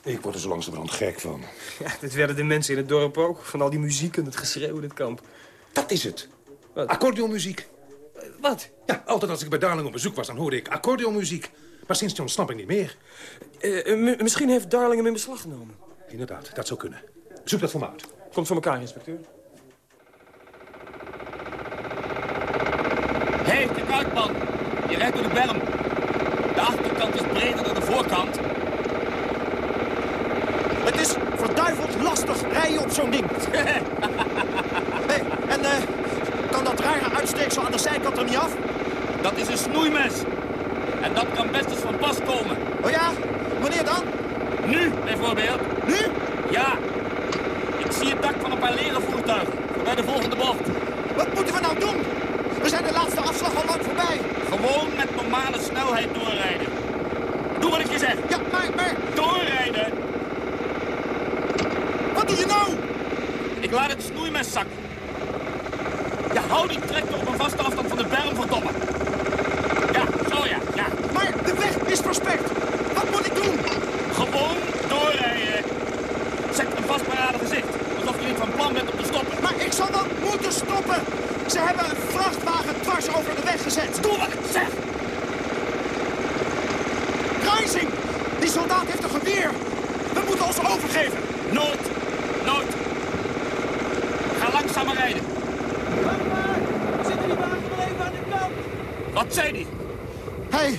Ik word er zo langzamerhand gek van. Ja, dit werden de mensen in het dorp ook. Van al die muziek en het geschreeuw in het kamp. Dat is het. Accordeonmuziek. Wat? Ja, altijd als ik bij Darling op bezoek was, dan hoorde ik accordeonmuziek. Maar sinds snap ik niet meer. Eh, m- misschien heeft Darling hem in beslag genomen. Inderdaad, dat zou kunnen. Zoek dat voor me uit. Komt voor elkaar, inspecteur. Hé, hey, kijk uit, rijdt door de berm. De achterkant is breder dan de voorkant. Het is verduiveld lastig rijden op zo'n ding. hey, en eh, kan dat rare uitsteeksel aan de zijkant er niet af? Dat is een snoeimes. En dat kan best eens van pas komen. Oh ja? Wanneer dan? Nu, bijvoorbeeld. Nu? Ja. Ik zie het dak van een paar leren voertuigen. Bij de volgende bocht. Wat moeten we nou doen? We zijn de laatste afslag al. Gewoon met normale snelheid doorrijden. Doe wat ik je zeg. Ja, maar, maar... Doorrijden. Wat doe je nou? Ik laat het snoeimes zakken. Ja, hou die trekker op een vaste afstand van de berm, verdomme. Ja, zo ja, ja. Maar de weg is verspekt. Wat moet ik doen? Gewoon doorrijden. Zet een vastberaden gezicht. Alsof je niet van plan bent om te stoppen. Maar ik zal wel moeten stoppen. Ze hebben een vrachtwagen dwars over de weg gezet. Doe wat ik zeg. Die soldaat heeft een geweer. We moeten ons overgeven. Nooit. Nooit. Ga langzamer rijden. Wacht maar! Zet die wagen wel even aan de kant! Wat zei die? Hij...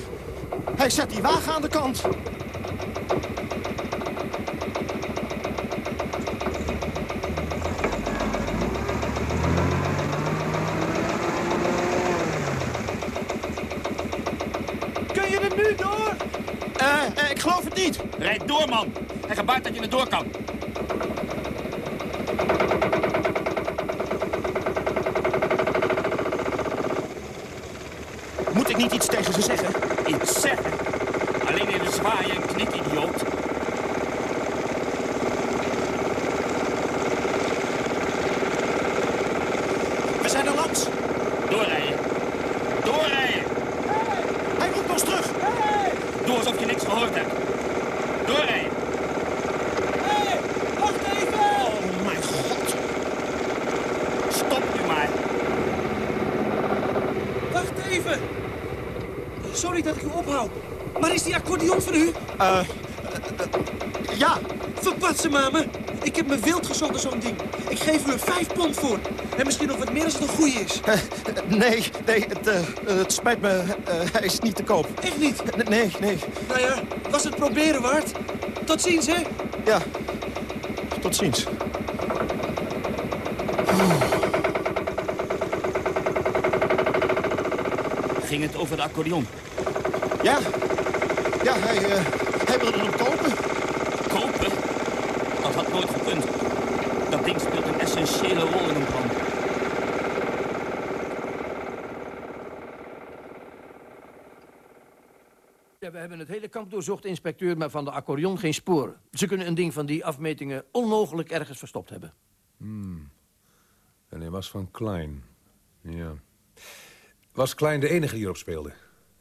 Hij zet die wagen aan de kant. Kun je er nu door? Eh, eh, ik geloof het niet. Rijd door, man. En gebaart dat je er door kan. Moet ik niet iets tegen ze zeggen? Iets zeggen? Alleen even zwaaien en knik, idioot. We zijn er langs. Doorrijden. Doorrijden. Hij roept ons terug. Doe alsof je niks gehoord hebt. Doorrijden. Hé, wacht even! Oh, mijn god. Stop nu maar. Wacht even! Sorry dat ik u ophoud. Maar is die accordeon van u? Eh, ja. Verpatsen, mama. Ik heb me wild gezocht naar zo'n ding. Ik geef u er vijf pond voor. En misschien nog wat meer als het een goeie is. Eh, nee, nee, het, eh, het spijt me. eh, hij is niet te koop. Echt niet? Nee, nee. Nou ja, was het proberen waard. Tot ziens, hè? Ja. Tot ziens. Ging het over de accordeon? Ja. Ja, hij, eh, hij wilde hem kopen. Kopen? Dat had nooit gekund. Dat ding speelt een Ja, we hebben het hele kamp doorzocht, inspecteur, maar van de accordeon geen spoor. Ze kunnen een ding van die afmetingen onmogelijk ergens verstopt hebben. Hmm. En hij was van Klein. Ja. Was Klein de enige die hierop speelde?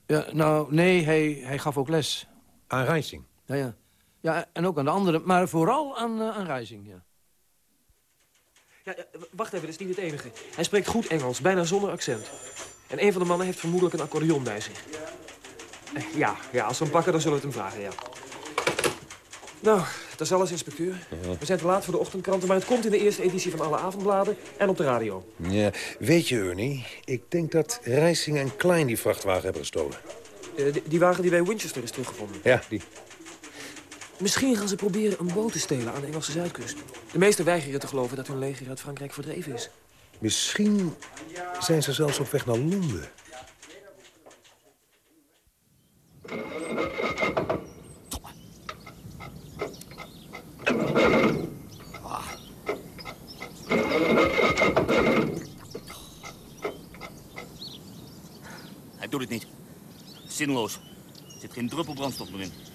Ja, nou, nee, hij, hij gaf ook les. Aan Reising? Ja, ja. Ja, en ook aan de anderen, maar vooral aan, uh, aan Reising, ja. Ja, ja, wacht even, dat is niet het enige. Hij spreekt goed Engels, bijna zonder accent. En een van de mannen heeft vermoedelijk een accordeon bij zich. Eh, Ja, ja, als we hem pakken, dan zullen we het hem vragen, ja. Nou, dat is alles, inspecteur. We zijn te laat voor de ochtendkranten, maar het komt in de eerste editie van alle avondbladen en op de radio. Ja, weet je, Ernie, ik denk dat Reising en Klein die vrachtwagen hebben gestolen. Eh, die, die wagen die bij Winchester is teruggevonden. Ja, die. Misschien gaan ze proberen een boot te stelen aan de Engelse zuidkust. De meesten weigeren te geloven dat hun leger uit Frankrijk verdreven is. Misschien zijn ze zelfs op weg naar Londen. Hij doet het niet. Zinloos. Er zit geen druppel brandstof meer in.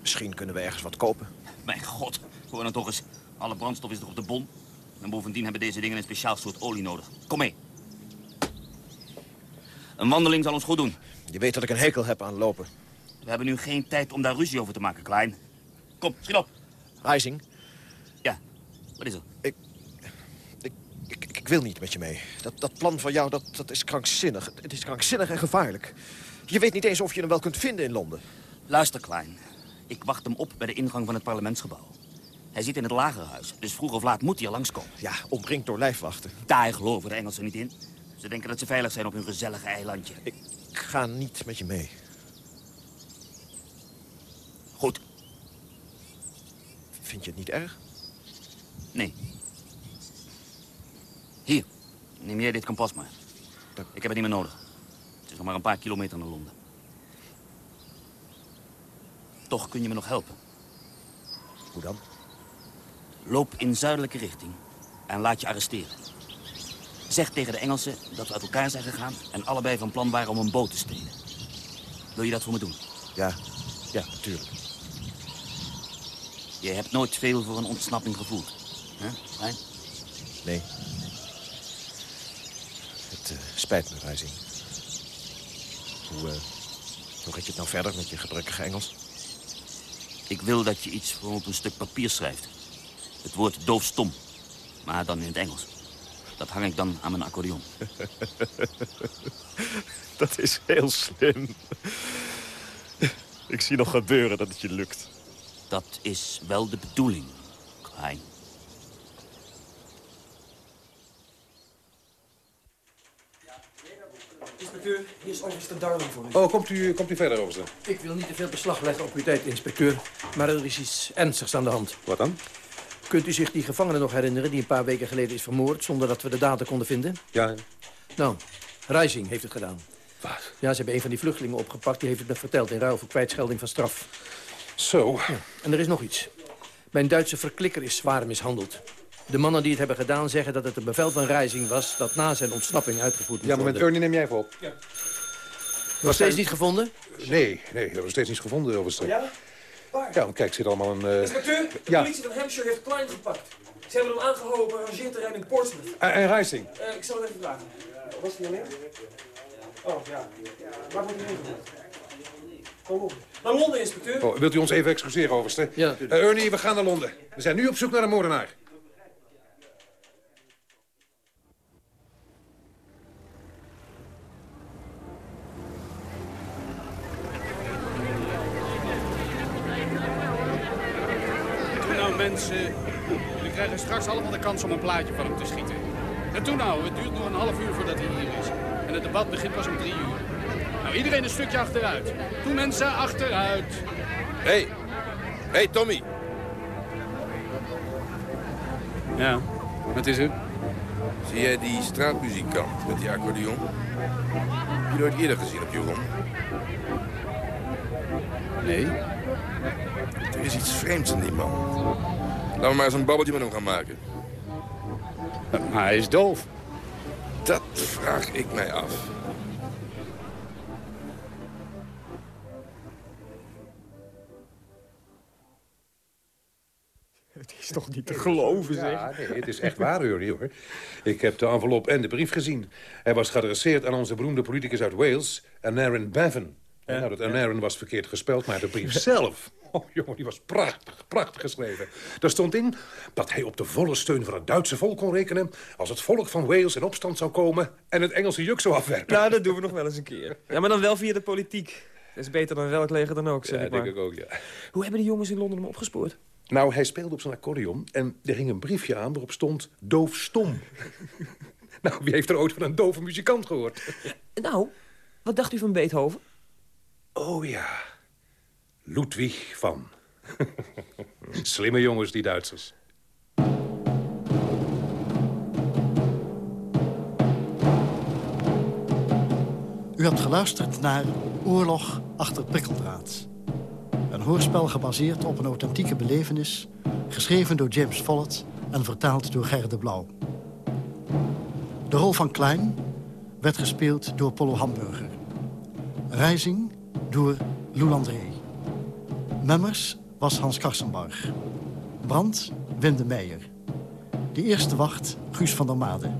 Misschien kunnen we ergens wat kopen. Mijn god, hoor dan toch eens. Alle brandstof is er op de bon. En bovendien hebben deze dingen een speciaal soort olie nodig. Kom mee. Een wandeling zal ons goed doen. Je weet dat ik een hekel heb aan lopen. We hebben nu geen tijd om daar ruzie over te maken, Klein. Kom, schiet op. Rising. Ja, wat is er? Ik, ik, ik, ik wil niet met je mee. Dat, dat plan van jou, dat, dat is krankzinnig. Het is krankzinnig en gevaarlijk. Je weet niet eens of je hem wel kunt vinden in Londen. Luister, Klein. Ik wacht hem op bij de ingang van het parlementsgebouw. Hij zit in het lagerhuis, dus vroeg of laat moet hij er langskomen. Ja, omringd door lijfwachten. Daar geloven de Engelsen niet in. Ze denken dat ze veilig zijn op hun gezellige eilandje. Ik ga niet met je mee. Goed. Vind je het niet erg? Nee. Hier, neem jij dit kompas maar. Ik heb het niet meer nodig. Het is nog maar een paar kilometer naar Londen. Toch kun je me nog helpen. Hoe dan? Loop in zuidelijke richting en laat je arresteren. Zeg tegen de Engelsen dat we uit elkaar zijn gegaan... en allebei van plan waren om een boot te stelen. Wil je dat voor me doen? Ja, ja, natuurlijk. Je hebt nooit veel voor een ontsnapping gevoeld. hè, Hein? Nee. Het eh, spijt me, Rising. Hoe, eh, hoe gaat je het nou verder met je gebrekkige Engels? Ik wil dat je iets op een stuk papier schrijft. Het woord doofstom, maar dan in het Engels. Dat hang ik dan aan mijn accordeon. Dat is heel slim. Ik zie nog gebeuren dat het je lukt. Dat is wel de bedoeling, Klein. Inspecteur, hier is overste Darling voor u. Oh, komt u, komt u verder, overste? Ik wil niet te veel beslag leggen op uw tijd, inspecteur. Maar er is iets ernstigs aan de hand. Wat dan? Kunt u zich die gevangene nog herinneren die een paar weken geleden is vermoord... zonder dat we de dader konden vinden? Ja. Nou, Rising heeft het gedaan. Wat? Ja, ze hebben een van die vluchtelingen opgepakt. Die heeft het me verteld in ruil voor kwijtschelding van straf. Zo. En er is nog iets. Mijn Duitse verklikker is zwaar mishandeld. De mannen die het hebben gedaan zeggen dat het een bevel van Rising was... dat na zijn ontsnapping uitgevoerd moet Ja, maar met. Ernie neem jij even op. Ja. Nog steeds niet gevonden? Nee, nee, dat is steeds niet gevonden, overste. Ja? Waar? Ja, want kijk, zit allemaal een... eh, Inspecteur, de Ja. politie van Hampshire heeft Klein gepakt. Ze hebben hem aangehouden op een rangeerterrein in Portsmouth. En, en Rising? Eh, ik zal het even vragen. Was hij alleen? Oh, ja. Waar wordt hij heen gebracht? Naar Londen. Naar Londen, inspecteur. Oh, wilt u ons even excuseren, overste? Ja, Eh, Ernie, we gaan naar Londen. We zijn nu op zoek naar een moordenaar. Nou mensen, jullie krijgen straks allemaal de kans om een plaatje van hem te schieten. En toen nou, het duurt nog een half uur voordat hij hier is. En het debat begint pas om drie uur. Nou, iedereen een stukje achteruit. Toe mensen, achteruit. Hé, hey. hey, Tommy. Ja, wat is er? Zie jij die straatmuzikant met die accordeon? Heb je nooit eerder gezien op je rond? Nee. Er is iets vreemds in die man. Laten we maar eens een babbeltje met hem gaan maken. Maar hij is doof. Dat vraag ik mij af. Het is toch niet te geloven, zeg. Ja, nee, het is echt waar, hoor. Ik heb de envelop en de brief gezien. Hij was geadresseerd aan onze beroemde politicus uit Wales, Aneurin Bevan. Nou, dat Aneurin was verkeerd gespeld, maar de brief zelf... Oh, jongen, die was prachtig, prachtig geschreven. Daar stond in dat hij op de volle steun van het Duitse volk kon rekenen... als het volk van Wales in opstand zou komen en het Engelse juk zou afwerpen. Nou, dat doen we nog wel eens een keer. Ja, maar dan wel via de politiek. Dat is beter dan welk leger dan ook, zeg Ja, ik maar. denk ik ook, ja. Hoe hebben die jongens in Londen hem opgespoord? Nou, hij speelde op zijn accordeon en er hing een briefje aan waarop stond doofstom. nou, wie heeft er ooit van een dove muzikant gehoord? Nou, wat dacht u van Beethoven? Oh ja, Ludwig van. Slimme jongens, die Duitsers. U hebt geluisterd naar Oorlog achter prikkeldraad. Een hoorspel gebaseerd op een authentieke belevenis... geschreven door James Follett en vertaald door Ger de Blauw. De rol van Klein werd gespeeld door Polo Hamburger. Reizing door Lou Landré. Memmers was Hans Karsenbarg. Brand Wim de Meijer. De eerste wacht Guus van der Made.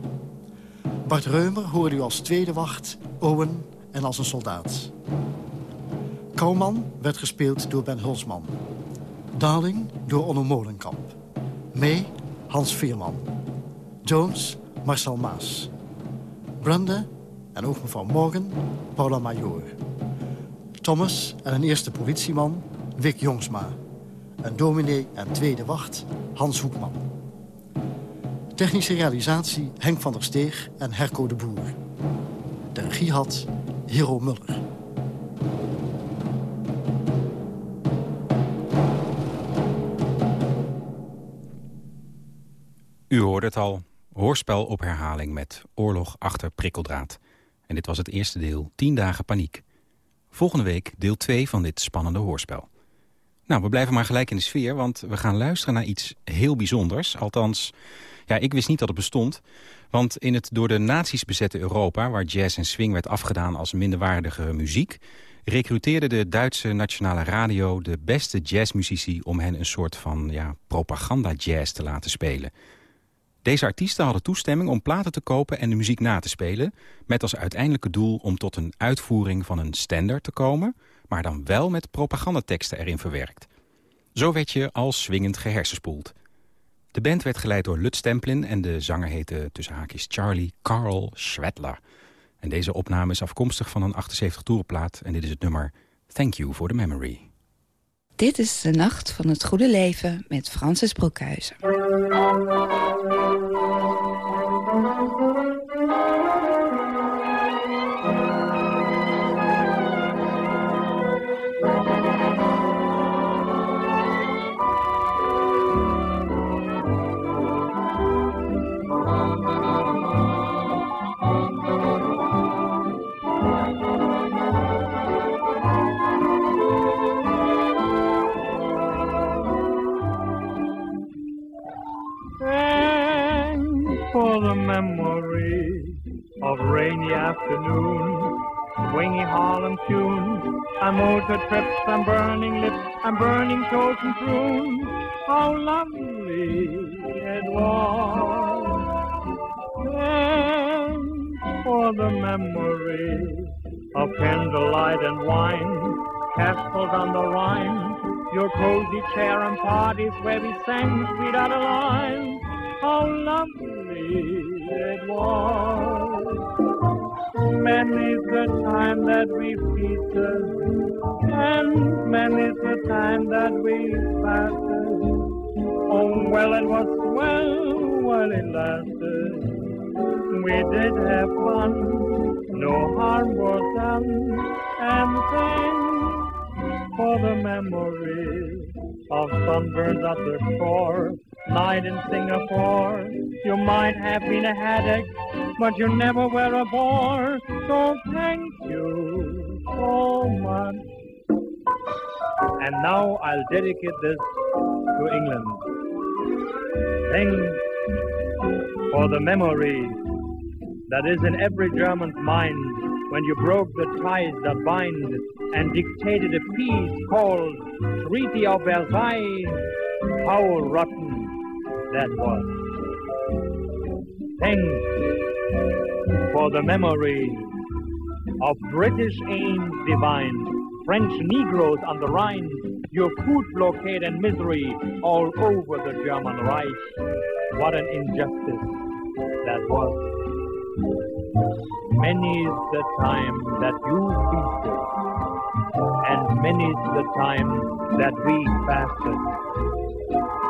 Bart Reumer hoorde u als tweede wacht Owen en als een soldaat. Kouwman werd gespeeld door Ben Hulsman. Darling door Onno Molenkamp. May Hans Veerman. Jones Marcel Maas. Brenda en ook mevrouw Morgan Paula Major. Thomas en een eerste politieman Wick Jongsma. Een dominee en tweede wacht Hans Hoekman. Technische realisatie Henk van der Steeg en Herco de Boer. De regie had Hero Muller. U hoorde het al. Hoorspel op herhaling met Oorlog achter prikkeldraad. En dit was het eerste deel, 10 dagen paniek. Volgende week deel 2 van dit spannende hoorspel. Nou, we blijven maar gelijk in de sfeer, want we gaan luisteren naar iets heel bijzonders. Althans, ja, ik wist niet dat het bestond. Want in het door de nazi's bezette Europa, waar jazz en swing werd afgedaan als minderwaardige muziek, recruteerde de Duitse nationale radio de beste jazzmuzici om hen een soort van ja, propaganda-jazz te laten spelen. Deze artiesten hadden toestemming om platen te kopen en de muziek na te spelen... met als uiteindelijke doel om tot een uitvoering van een standard te komen... maar dan wel met propagandateksten erin verwerkt. Zo werd je als swingend gehersenspoeld. De band werd geleid door Lutz Stemplin en de zanger heette tussen haakjes Charlie Carl Schwedler. En deze opname is afkomstig van een 78 toerenplaat en dit is het nummer Thank You for the Memory. Dit is de Nacht van het Goede Leven met Francis Broekhuizen. For the memory of rainy afternoon, swingy Harlem tune, and motor trips and burning lips and burning toes and prunes. How lovely it was. And for the memory of candlelight and wine, castles on the Rhine, your cozy chair and parties where we sang sweet Adeline. How lovely it was. Many's the time that we feasted, and many's the time that we fasted. Oh, well, it was swell while it lasted. We did have fun, no harm was done, and thanks for the memory of sunburns at the shore, night in Singapore. You might have been a headache, but you never were a bore. So thank you so much. And now I'll dedicate this to England. Thanks for the memory that is in every German's mind when you broke the ties that bind and dictated a peace called Treaty of Versailles. How rotten that was. Thanks for the memory of British aims divine, French Negroes on the Rhine, your food blockade and misery all over the German Reich. What an injustice that was. Many's the time that you feasted, and many's the time that we fasted.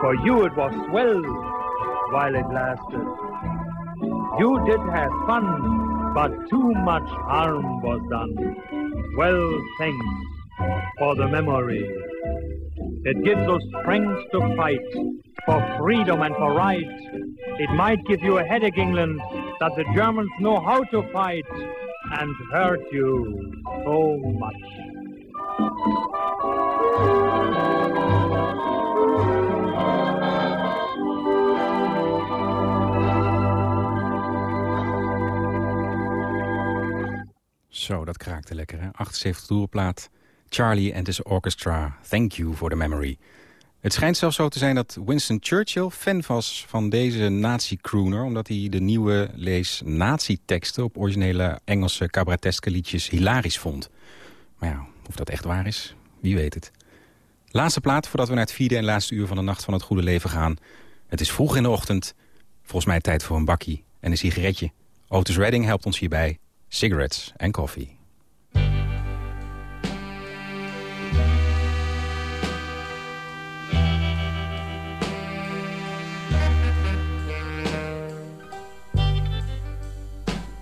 For you it was swell while it lasted. You did have fun, but too much harm was done. Well, thanks for the memory. It gives us strength to fight for freedom and for right. It might give you a headache, England, that the Germans know how to fight and hurt you so much. Zo, dat kraakte lekker, hè? 78 toerenplaat. Charlie and his orchestra, thank you for the memory. Het schijnt zelfs zo te zijn dat Winston Churchill fan was van deze nazi-crooner... omdat hij de nieuwe lees nazi-teksten op originele Engelse cabareteske liedjes hilarisch vond. Maar ja, of dat echt waar is, wie weet het. Laatste plaat voordat we naar het vierde en laatste uur van de Nacht van het Goede Leven gaan. Het is vroeg in de ochtend, volgens mij tijd voor een bakkie en een sigaretje. Otis Redding helpt ons hierbij Cigarettes and coffee.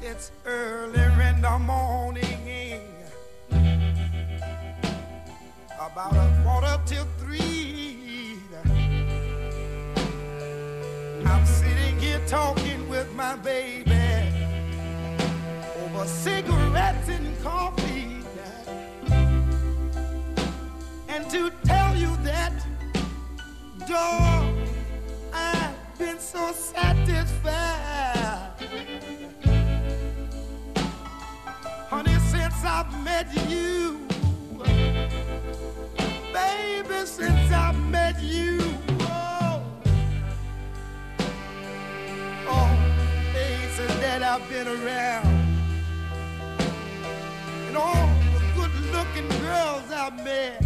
It's earlier in the morning. About a quarter till three. I'm sitting here talking with my baby cigarettes and coffee. And to tell you that, dog, I've been so satisfied. Honey, since I've met you, baby, since I've met you. Oh, oh, places that I've been around at all the good looking girls I met.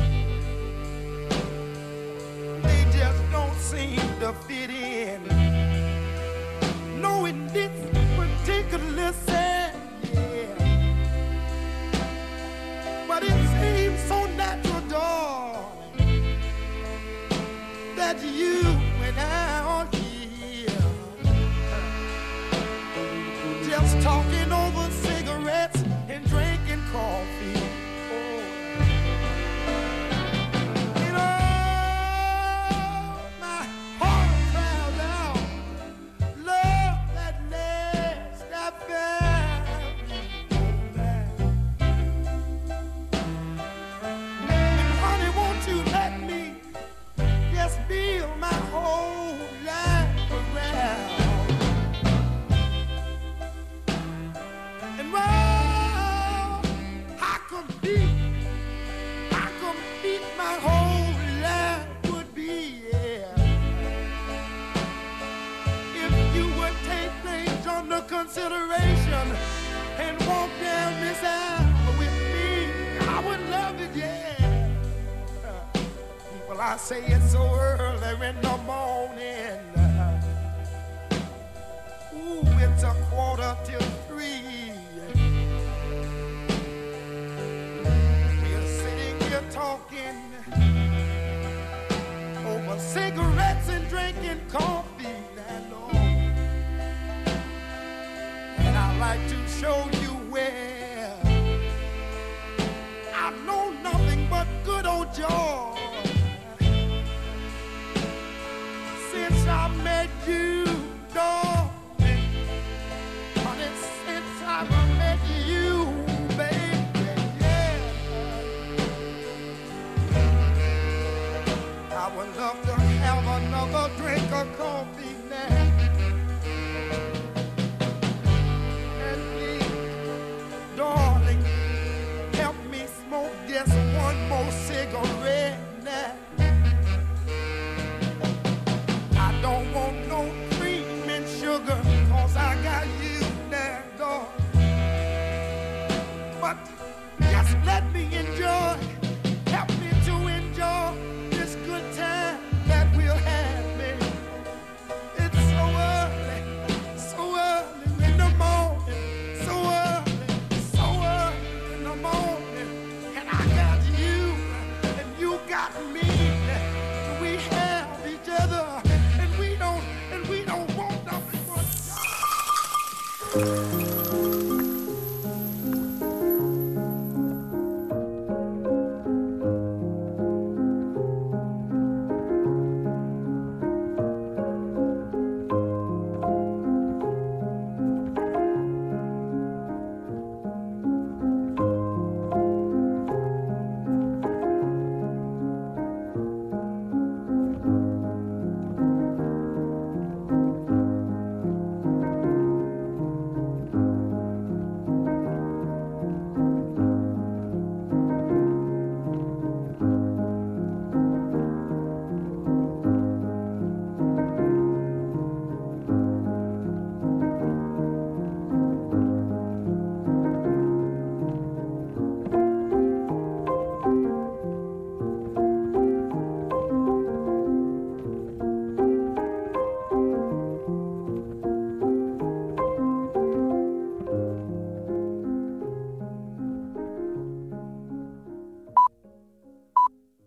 They just don't seem to fit in. No, in this particular sense.